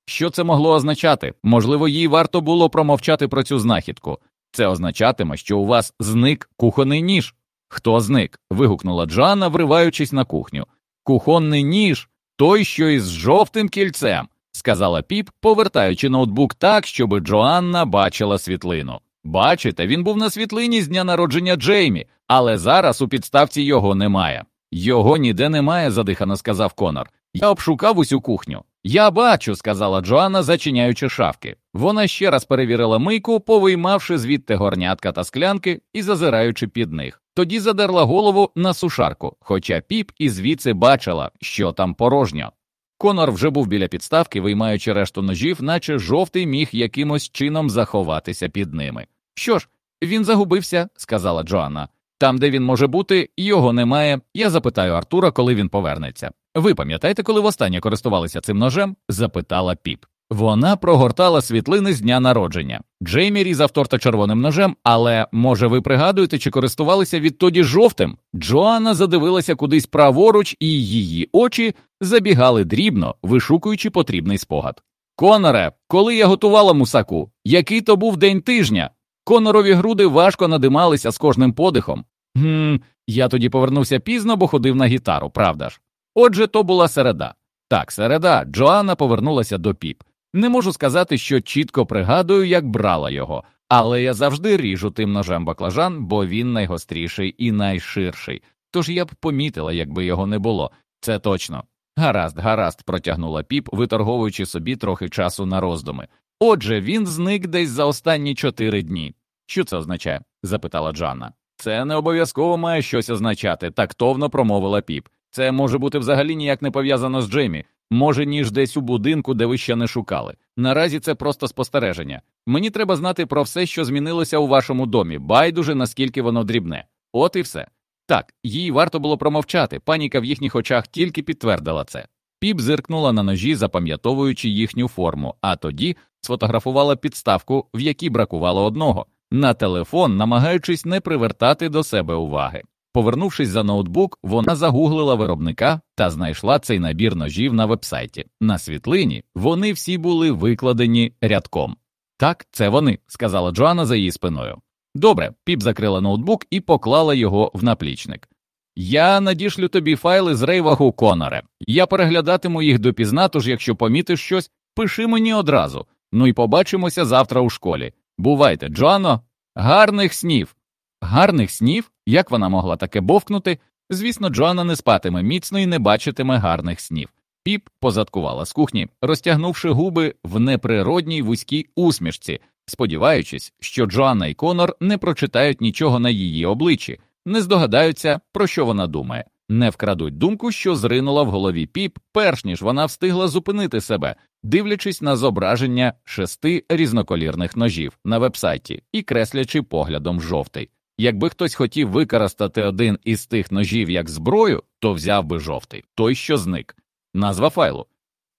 Що це могло означати? Можливо, їй варто було промовчати про цю знахідку. Це означатиме, що у вас зник кухонний ніж. Хто зник? вигукнула Джоанна, вриваючись на кухню. Кухонний ніж, той, що із жовтим кільцем, сказала піп, повертаючи ноутбук так, щоб Джоанна бачила світлину. Бачите, він був на світлині з дня народження Джеймі, але зараз у підставці його немає. Його ніде немає, задихано сказав Конор. Я обшукав усю кухню. Я бачу, сказала Джоанна, зачиняючи шафки. Вона ще раз перевірила мийку, повиймавши звідти горнятка та склянки і зазираючи під них. Тоді задерла голову на сушарку, хоча піп і звідси бачила, що там порожньо. Конор вже був біля підставки, виймаючи решту ножів, наче жовтий міг якимось чином заховатися під ними. Що ж, він загубився, сказала Джоанна. Там, де він може бути, його немає. Я запитаю Артура, коли він повернеться. Ви пам'ятаєте, коли востаннє користувалися цим ножем? запитала піп. Вона прогортала світлини з дня народження. Джеймі різав торта червоним ножем, але може ви пригадуєте, чи користувалися відтоді жовтим? Джоанна задивилася кудись праворуч, і її очі забігали дрібно, вишукуючи потрібний спогад. Коноре, коли я готувала мусаку, який то був день тижня? Конорові груди важко надималися з кожним подихом. Гм, я тоді повернувся пізно, бо ходив на гітару, правда ж? Отже, то була середа. Так, середа, Джоанна повернулася до піп. Не можу сказати, що чітко пригадую, як брала його, але я завжди ріжу тим ножем баклажан, бо він найгостріший і найширший. Тож я б помітила, якби його не було. Це точно. Гаразд, гаразд, протягнула піп, виторговуючи собі трохи часу на роздуми. Отже, він зник десь за останні чотири дні. Що це означає? запитала Джанна. Це не обов'язково має щось означати, тактовно промовила піп. Це може бути взагалі ніяк не пов'язано з Джеймі, може, ніж десь у будинку, де ви ще не шукали. Наразі це просто спостереження. Мені треба знати про все, що змінилося у вашому домі, байдуже наскільки воно дрібне. От і все. Так, їй варто було промовчати, паніка в їхніх очах тільки підтвердила це. Піп зиркнула на ножі, запам'ятовуючи їхню форму, а тоді сфотографувала підставку, в якій бракувало одного, на телефон, намагаючись не привертати до себе уваги. Повернувшись за ноутбук, вона загуглила виробника та знайшла цей набір ножів на вебсайті. На світлині вони всі були викладені рядком. Так, це вони, сказала Джоанна за її спиною. Добре, піп закрила ноутбук і поклала його в наплічник. Я надішлю тобі файли з рейвагу Коноре. Я переглядатиму їх допізна, тож якщо помітиш щось, пиши мені одразу. Ну і побачимося завтра у школі. Бувайте, Джоанно, гарних снів. Гарних снів? Як вона могла таке бовкнути? Звісно, Джоанна не спатиме міцно і не бачитиме гарних снів. Піп позадкувала з кухні, розтягнувши губи в неприродній вузькій усмішці, сподіваючись, що Джоанна і Конор не прочитають нічого на її обличчі, не здогадаються, про що вона думає, не вкрадуть думку, що зринула в голові піп, перш ніж вона встигла зупинити себе, дивлячись на зображення шести різноколірних ножів на вебсайті і креслячи поглядом жовтий. Якби хтось хотів використати один із тих ножів як зброю, то взяв би жовтий, той, що зник. Назва файлу.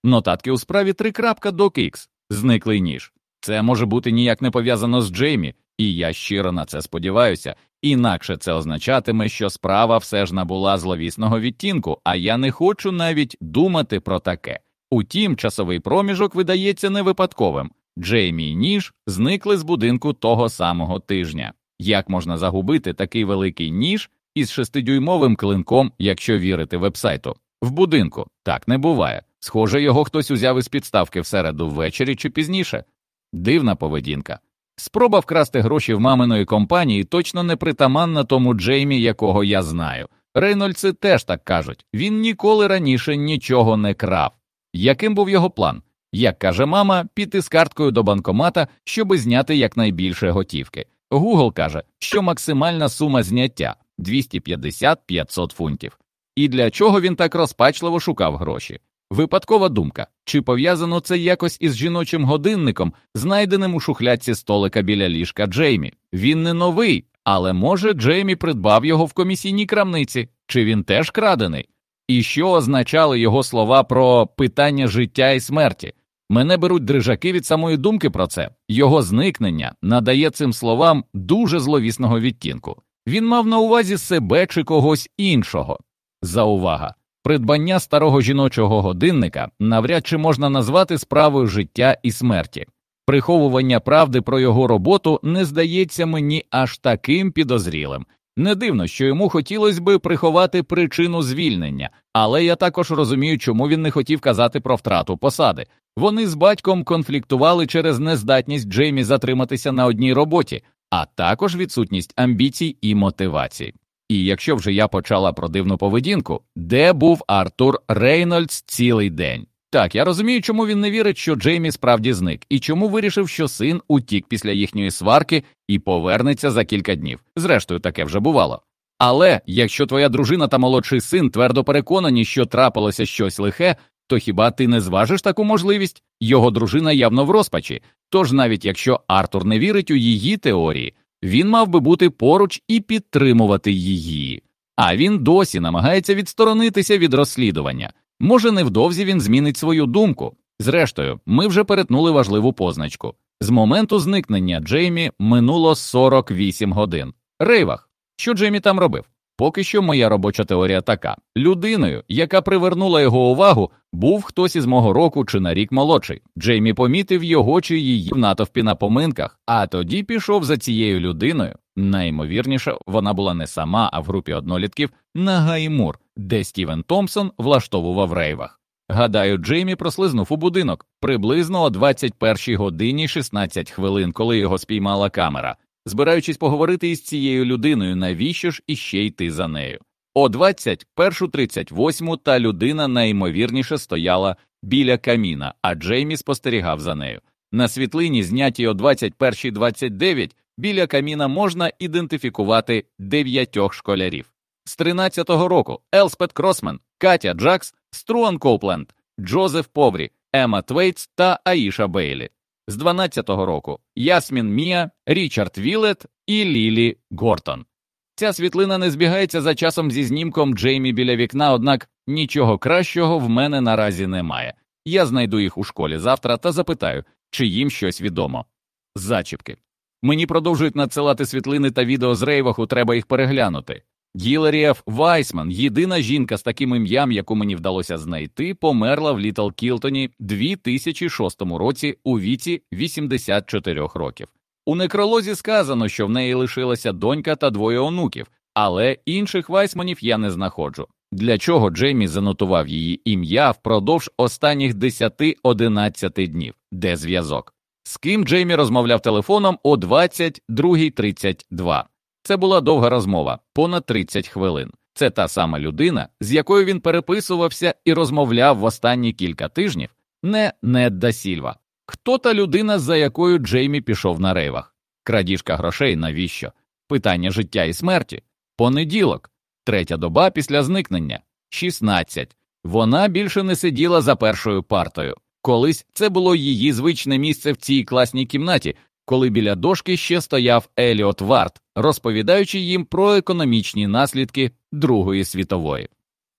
Нотатки у справі 3.docx. Зниклий ніж. Це може бути ніяк не пов'язано з Джеймі, і я щиро на це сподіваюся, інакше це означатиме, що справа все ж набула зловісного відтінку, а я не хочу навіть думати про таке. Утім, часовий проміжок видається не випадковим. Джеймі і ніж зникли з будинку того самого тижня. Як можна загубити такий великий ніж із шестидюймовим клинком, якщо вірити вебсайту? В будинку так не буває. Схоже, його хтось узяв із підставки всереду ввечері чи пізніше. Дивна поведінка. Спроба вкрасти гроші в маминої компанії точно не притаманна тому Джеймі, якого я знаю. Рейнольдси теж так кажуть він ніколи раніше нічого не крав. Яким був його план? Як каже мама, піти з карткою до банкомата, щоби зняти якнайбільше готівки. Google каже, що максимальна сума зняття 250-500 фунтів. І для чого він так розпачливо шукав гроші? Випадкова думка, чи пов'язано це якось із жіночим годинником, знайденим у шухлядці столика біля ліжка Джеймі. Він не новий, але може Джеймі придбав його в комісійній крамниці, чи він теж крадений? І що означали його слова про питання життя і смерті? Мене беруть дрижаки від самої думки про це. Його зникнення надає цим словам дуже зловісного відтінку. Він мав на увазі себе чи когось іншого. Заувага. Придбання старого жіночого годинника навряд чи можна назвати справою життя і смерті. Приховування правди про його роботу не здається мені аж таким підозрілим. Не дивно, що йому хотілося би приховати причину звільнення, але я також розумію, чому він не хотів казати про втрату посади. Вони з батьком конфліктували через нездатність Джеймі затриматися на одній роботі, а також відсутність амбіцій і мотивації. І якщо вже я почала про дивну поведінку, де був Артур Рейнольдс цілий день? Так, я розумію, чому він не вірить, що Джеймі справді зник, і чому вирішив, що син утік після їхньої сварки і повернеться за кілька днів. Зрештою, таке вже бувало. Але якщо твоя дружина та молодший син твердо переконані, що трапилося щось лихе, то хіба ти не зважиш таку можливість? Його дружина явно в розпачі. Тож, навіть якщо Артур не вірить у її теорії, він мав би бути поруч і підтримувати її. А він досі намагається відсторонитися від розслідування. Може, невдовзі він змінить свою думку. Зрештою, ми вже перетнули важливу позначку. З моменту зникнення Джеймі минуло 48 годин. Рейвах, що Джеймі там робив? Поки що моя робоча теорія така: людиною, яка привернула його увагу, був хтось із мого року чи на рік молодший. Джеймі помітив його чи її в натовпі на поминках, а тоді пішов за цією людиною. Найімовірніше, вона була не сама, а в групі однолітків на Гаймур, де Стівен Томпсон влаштовував рейвах. Гадаю, Джеймі прослизнув у будинок приблизно о 21 годині 16 хвилин, коли його спіймала камера збираючись поговорити із цією людиною, навіщо ж іще йти за нею. О 21.38 та людина найімовірніше стояла біля каміна, а Джеймі спостерігав за нею. На світлині, знятій о 21.29, біля каміна можна ідентифікувати дев'ятьох школярів. З 13-го року Елспет Кросмен, Катя Джакс, Струан Коупленд, Джозеф Поврі, Ема Твейтс та Аїша Бейлі з 12-го року Ясмін Мія, Річард Вілет і Лілі Гортон. Ця світлина не збігається за часом зі знімком Джеймі біля вікна, однак нічого кращого в мене наразі немає. Я знайду їх у школі завтра та запитаю, чи їм щось відомо. Зачіпки. Мені продовжують надсилати світлини та відео з рейваху, треба їх переглянути. Гіларієф Вайсман, єдина жінка з таким ім'ям, яку мені вдалося знайти, померла в Літл Кілтоні 2006 році у віці 84 років. У некролозі сказано, що в неї лишилася донька та двоє онуків, але інших Вайсманів я не знаходжу. Для чого Джеймі занотував її ім'я впродовж останніх 10-11 днів, де зв'язок? З ким Джеймі розмовляв телефоном о 22.32. Це була довга розмова, понад 30 хвилин. Це та сама людина, з якою він переписувався і розмовляв в останні кілька тижнів, не Недда Сільва. Хто та людина, за якою Джеймі пішов на рейвах? Крадіжка грошей навіщо? Питання життя і смерті. Понеділок, третя доба після зникнення, 16. Вона більше не сиділа за першою партою. Колись це було її звичне місце в цій класній кімнаті, коли біля дошки ще стояв Еліот Варт, розповідаючи їм про економічні наслідки Другої світової.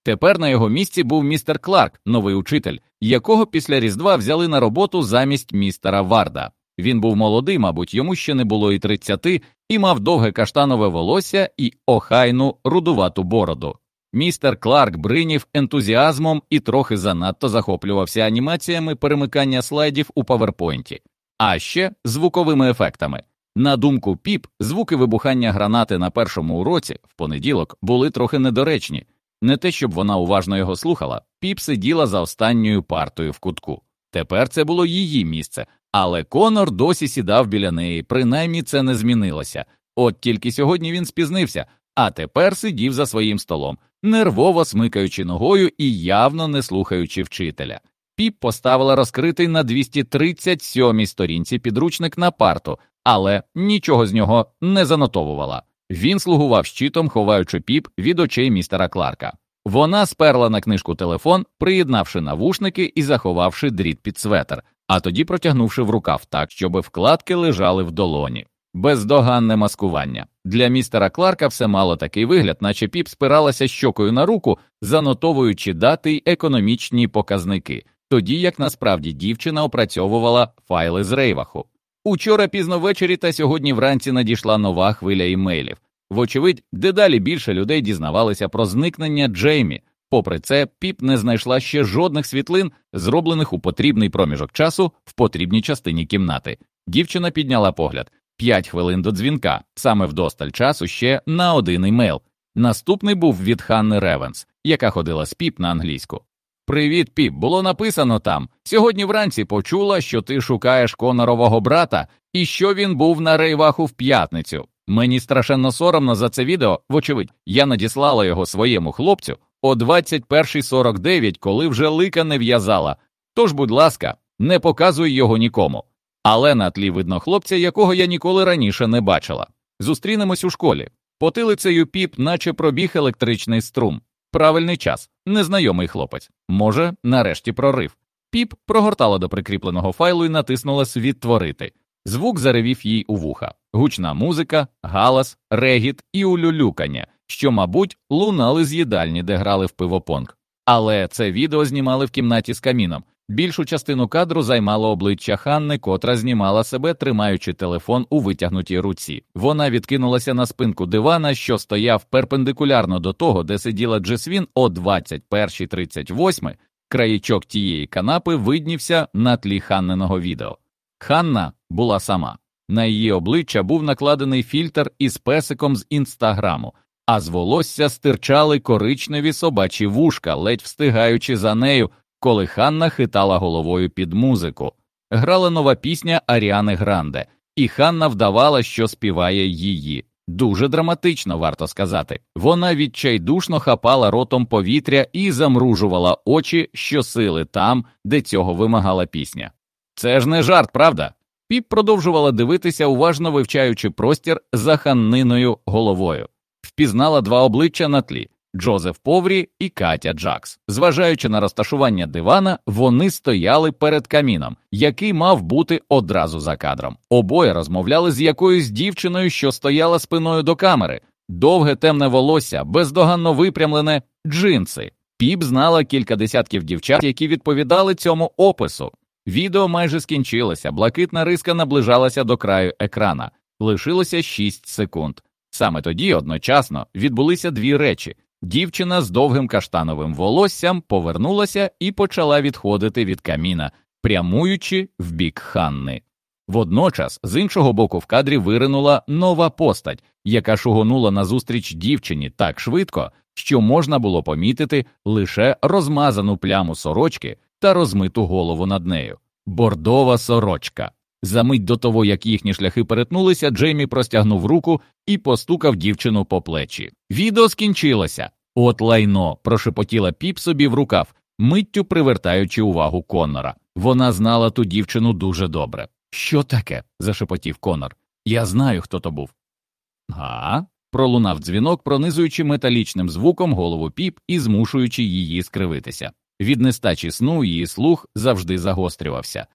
Тепер на його місці був містер Кларк, новий учитель, якого після Різдва взяли на роботу замість містера Варда. Він був молодий, мабуть, йому ще не було і 30, і мав довге каштанове волосся і охайну рудувату бороду. Містер Кларк бринів ентузіазмом і трохи занадто захоплювався анімаціями перемикання слайдів у PowerPoint і а ще звуковими ефектами. На думку піп, звуки вибухання гранати на першому уроці в понеділок були трохи недоречні. Не те, щоб вона уважно його слухала, піп сиділа за останньою партою в кутку. Тепер це було її місце, але Конор досі сідав біля неї, принаймні це не змінилося. От тільки сьогодні він спізнився, а тепер сидів за своїм столом, нервово смикаючи ногою і явно не слухаючи вчителя. Піп поставила розкритий на 237-й сторінці підручник на парту, але нічого з нього не занотовувала. Він слугував щитом, ховаючи піп від очей містера Кларка. Вона сперла на книжку телефон, приєднавши навушники і заховавши дріт під светр, а тоді протягнувши в рукав так, щоб вкладки лежали в долоні. Бездоганне маскування. Для містера Кларка все мало такий вигляд, наче піп спиралася щокою на руку, занотовуючи дати й економічні показники тоді як насправді дівчина опрацьовувала файли з рейваху. Учора пізно ввечері та сьогодні вранці надійшла нова хвиля імейлів. Вочевидь, дедалі більше людей дізнавалися про зникнення Джеймі. Попри це, піп не знайшла ще жодних світлин, зроблених у потрібний проміжок часу в потрібній частині кімнати. Дівчина підняла погляд. 5 хвилин до дзвінка, саме вдосталь часу ще на один імейл. Наступний був від Ханни Ревенс, яка ходила з піп на англійську. Привіт, піп, було написано там. Сьогодні вранці почула, що ти шукаєш конорового брата і що він був на рейваху в п'ятницю. Мені страшенно соромно за це відео, вочевидь, я надіслала його своєму хлопцю о 21.49, коли вже лика не в'язала. Тож, будь ласка, не показуй його нікому. Але на тлі видно хлопця, якого я ніколи раніше не бачила. Зустрінемось у школі. Потилицею піп, наче пробіг електричний струм. Правильний час, незнайомий хлопець. Може, нарешті прорив. Піп прогортала до прикріпленого файлу і натиснула «Відтворити». Звук заревів їй у вуха, гучна музика, галас, регіт і улюлюкання, що, мабуть, лунали з їдальні, де грали в пивопонг. Але це відео знімали в кімнаті з каміном. Більшу частину кадру займало обличчя Ханни, котра знімала себе, тримаючи телефон у витягнутій руці. Вона відкинулася на спинку дивана, що стояв перпендикулярно до того, де сиділа Джесвін о 21.38. Краєчок тієї канапи виднівся на тлі Ханниного відео. Ханна була сама. На її обличчя був накладений фільтр із песиком з інстаграму, а з волосся стирчали коричневі собачі вушка, ледь встигаючи за нею, коли Ханна хитала головою під музику. Грала нова пісня Аріани Гранде, і Ханна вдавала, що співає її. Дуже драматично, варто сказати. Вона відчайдушно хапала ротом повітря і замружувала очі щосили там, де цього вимагала пісня. Це ж не жарт, правда? Піп продовжувала дивитися, уважно вивчаючи простір за ханниною головою, впізнала два обличчя на тлі Джозеф Поврі і Катя Джакс. Зважаючи на розташування дивана, вони стояли перед каміном, який мав бути одразу за кадром. Обоє розмовляли з якоюсь дівчиною, що стояла спиною до камери, довге темне волосся, бездоганно випрямлене джинси. Піп знала кілька десятків дівчат, які відповідали цьому опису. Відео майже скінчилося, блакитна риска наближалася до краю екрана, лишилося 6 секунд. Саме тоді одночасно відбулися дві речі. Дівчина з довгим каштановим волоссям повернулася і почала відходити від каміна, прямуючи в бік Ханни. Водночас, з іншого боку, в кадрі виринула нова постать, яка шугонула назустріч дівчині так швидко, що можна було помітити лише розмазану пляму сорочки та розмиту голову над нею. Бордова сорочка. За мить до того, як їхні шляхи перетнулися, Джеймі простягнув руку і постукав дівчину по плечі. Відео скінчилося. От лайно, прошепотіла піп собі в рукав, миттю привертаючи увагу Коннора. Вона знала ту дівчину дуже добре. Що таке? зашепотів Конор. Я знаю, хто то був. Га? пролунав дзвінок, пронизуючи металічним звуком голову піп і змушуючи її скривитися. Від нестачі сну її слух завжди загострювався.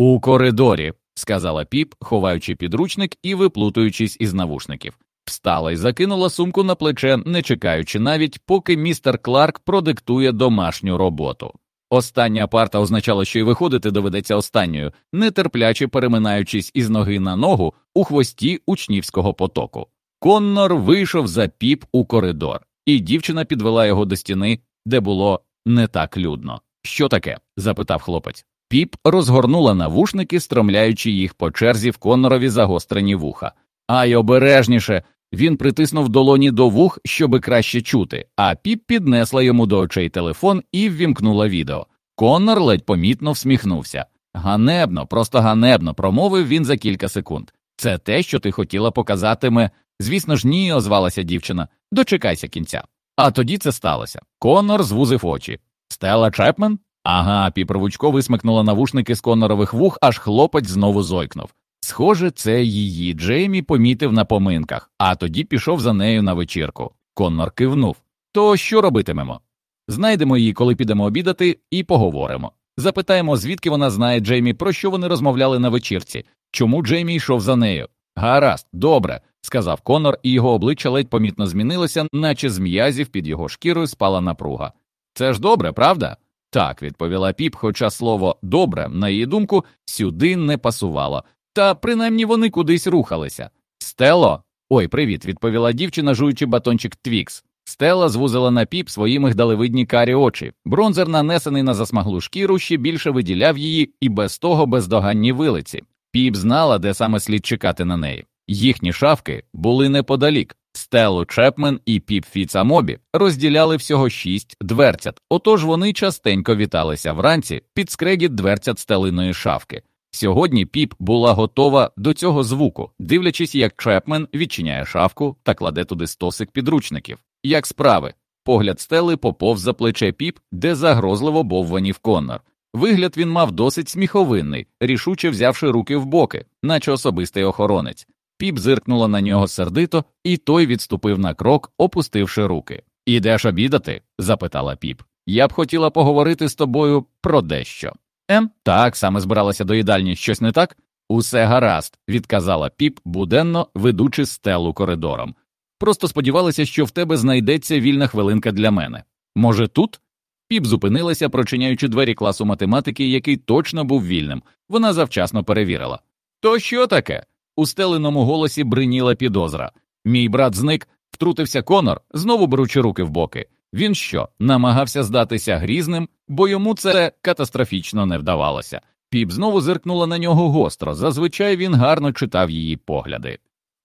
У коридорі, сказала піп, ховаючи підручник і виплутуючись із навушників. Встала і закинула сумку на плече, не чекаючи навіть, поки містер Кларк продиктує домашню роботу. Остання парта означала, що й виходити доведеться останньою, нетерпляче переминаючись із ноги на ногу у хвості учнівського потоку. Коннор вийшов за піп у коридор, і дівчина підвела його до стіни, де було не так людно. Що таке? запитав хлопець. Піп розгорнула навушники, стромляючи їх по черзі в Коннорові загострені вуха. Ай, обережніше. Він притиснув долоні до вух, щоби краще чути, а піп піднесла йому до очей телефон і ввімкнула відео. Коннор ледь помітно всміхнувся. Ганебно, просто ганебно, промовив він за кілька секунд. Це те, що ти хотіла показати ми. Звісно ж, ні, озвалася дівчина. Дочекайся кінця. А тоді це сталося. Конор звузив очі. Стела Чепмен? Ага, піпровучко висмикнула навушники з конорових вух, аж хлопець знову зойкнув. Схоже, це її Джеймі помітив на поминках, а тоді пішов за нею на вечірку. Коннор кивнув. То що робитимемо? Знайдемо її, коли підемо обідати, і поговоримо. Запитаємо, звідки вона знає Джеймі, про що вони розмовляли на вечірці, чому Джеймі йшов за нею. Гаразд, добре, сказав Конор, і його обличчя ледь помітно змінилося, наче з м'язів під його шкірою спала напруга. Це ж добре, правда? Так, відповіла піп, хоча слово добре, на її думку, сюди не пасувало, та принаймні вони кудись рухалися. Стело. Ой, привіт, відповіла дівчина, жуючи батончик Твікс. Стела звузила на піп свої мигдалевидні карі очі. Бронзер, нанесений на засмаглу шкіру, ще більше виділяв її і без того бездоганні вилиці. Піп знала, де саме слід чекати на неї. Їхні шавки були неподалік. Стелу Чепмен і Піп Фіцамобі розділяли всього шість дверцят, отож вони частенько віталися вранці під скрегіт дверцят стелиної шавки. Сьогодні піп була готова до цього звуку, дивлячись, як Чепмен відчиняє шавку та кладе туди стосик підручників. Як справи, погляд стели поповз за плече піп, де загрозливо бовванів Коннор. Вигляд він мав досить сміховинний, рішуче взявши руки в боки, наче особистий охоронець. Піп зиркнула на нього сердито, і той відступив на крок, опустивши руки. Ідеш обідати? запитала піп. Я б хотіла поговорити з тобою про дещо. Ем, так, саме збиралася до їдальні, щось не так? Усе гаразд, відказала піп, буденно ведучи стелу коридором. Просто сподівалася, що в тебе знайдеться вільна хвилинка для мене. Може, тут? Піп зупинилася, прочиняючи двері класу математики, який точно був вільним. Вона завчасно перевірила. То що таке? У стеленому голосі бриніла підозра. Мій брат зник, втрутився Конор, знову беручи руки в боки. Він що, намагався здатися грізним, бо йому це катастрофічно не вдавалося. Піп знову зиркнула на нього гостро, зазвичай він гарно читав її погляди.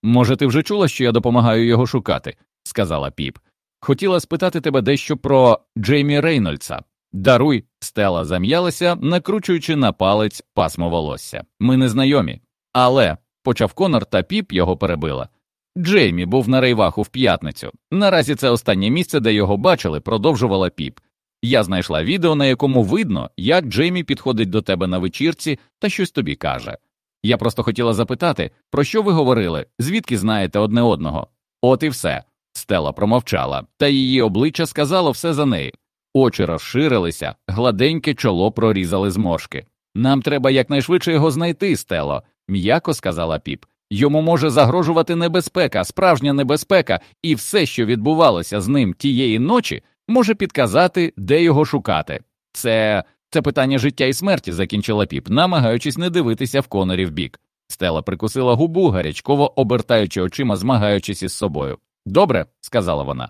Може, ти вже чула, що я допомагаю його шукати, сказала піп. Хотіла спитати тебе дещо про Джеймі Рейнольдса. Даруй, стела зам'ялася, накручуючи на палець пасмо волосся. Ми не знайомі. Але, почав Конор, та піп його перебила. Джеймі був на рейваху в п'ятницю. Наразі це останнє місце, де його бачили, продовжувала піп. Я знайшла відео, на якому видно, як Джеймі підходить до тебе на вечірці та щось тобі каже. Я просто хотіла запитати, про що ви говорили, звідки знаєте одне одного? От і все. Стела промовчала, та її обличчя сказало все за неї. Очі розширилися, гладеньке чоло прорізали зморшки. Нам треба якнайшвидше його знайти, Стело, м'яко сказала піп. Йому може загрожувати небезпека, справжня небезпека, і все, що відбувалося з ним тієї ночі, може підказати, де його шукати. Це це питання життя і смерті, закінчила піп, намагаючись не дивитися в конорів бік. Стела прикусила губу, гарячково обертаючи очима, змагаючись із собою. Добре, сказала вона.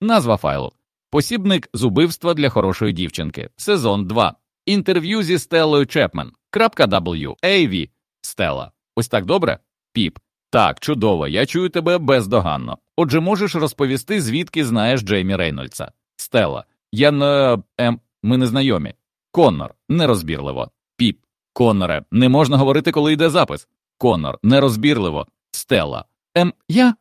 Назва файлу Посібник з убивства для хорошої дівчинки. Сезон 2. Інтерв'ю зі Стелою Чепмен. W. AV. Стела. Ось так добре? Піп. Так, чудово, я чую тебе бездоганно. Отже, можеш розповісти, звідки знаєш Джеймі Рейнольдса. Стела. Я не. Ем, ми не знайомі. Коннор. Нерозбірливо. Піп. Конноре. Не можна говорити, коли йде запис. Коннор. Нерозбірливо. Стела. Ем, я.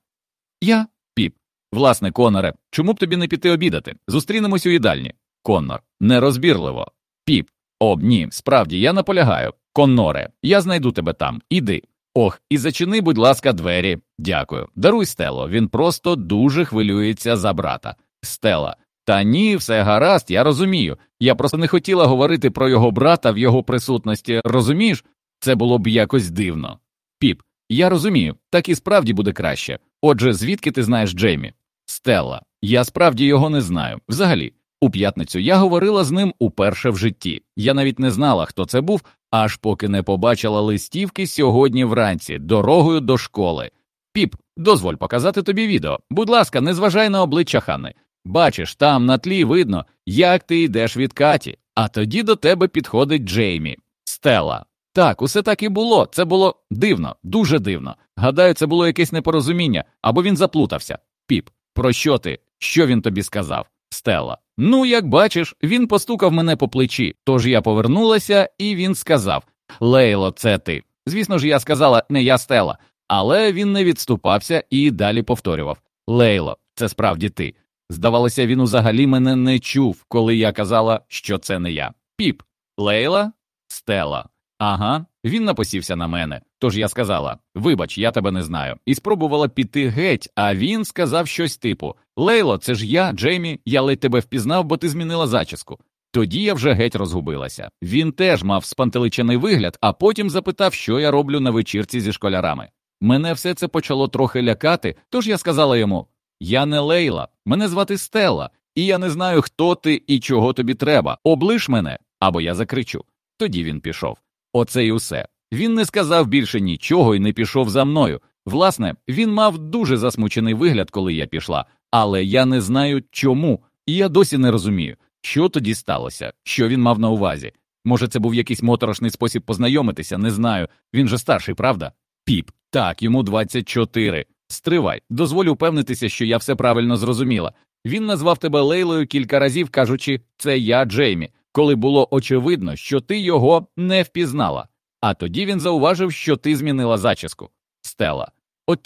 Я. Піп. Власне, Коноре, чому б тобі не піти обідати? Зустрінемось у їдальні. Коннор. Нерозбірливо. Піп. О, ні, справді, я наполягаю. Конноре, я знайду тебе там. Іди. Ох, і зачини, будь ласка, двері. Дякую. Даруй Стело, він просто дуже хвилюється за брата. Стела. Та ні, все гаразд, я розумію. Я просто не хотіла говорити про його брата в його присутності, розумієш? Це було б якось дивно. Піп, я розумію, так і справді буде краще. Отже, звідки ти знаєш Джеймі? Стелла, я справді його не знаю. Взагалі, у п'ятницю я говорила з ним уперше в житті. Я навіть не знала, хто це був, аж поки не побачила листівки сьогодні вранці, дорогою до школи. Піп, дозволь показати тобі відео. Будь ласка, не зважай на обличчя Хани. Бачиш, там на тлі видно, як ти йдеш від Каті, а тоді до тебе підходить Джеймі. Стела. Так, усе так і було. Це було дивно, дуже дивно. Гадаю, це було якесь непорозуміння, або він заплутався. Піп, про що ти? Що він тобі сказав? Стела. Ну, як бачиш, він постукав мене по плечі, тож я повернулася, і він сказав Лейло, це ти. Звісно ж, я сказала, не я стела, але він не відступався і далі повторював Лейло, це справді ти. Здавалося, він взагалі мене не чув, коли я казала, що це не я. Піп, Лейла, Стела. Ага, він напосівся на мене. Тож я сказала Вибач, я тебе не знаю, і спробувала піти геть, а він сказав щось типу Лейло, це ж я, Джеймі, я ледь тебе впізнав, бо ти змінила зачіску. Тоді я вже геть розгубилася. Він теж мав спантеличений вигляд, а потім запитав, що я роблю на вечірці зі школярами. Мене все це почало трохи лякати, тож я сказала йому Я не Лейла, мене звати Стелла, і я не знаю, хто ти і чого тобі треба. Облиш мене, або я закричу. Тоді він пішов. Оце й усе. Він не сказав більше нічого і не пішов за мною. Власне, він мав дуже засмучений вигляд, коли я пішла, але я не знаю чому, і я досі не розумію, що тоді сталося, що він мав на увазі. Може, це був якийсь моторошний спосіб познайомитися, не знаю. Він же старший, правда? Піп, так, йому 24. Стривай, дозволю впевнитися, що я все правильно зрозуміла. Він назвав тебе Лейлою кілька разів, кажучи, це я, Джеймі, коли було очевидно, що ти його не впізнала. А тоді він зауважив, що ти змінила зачіску. Стела. От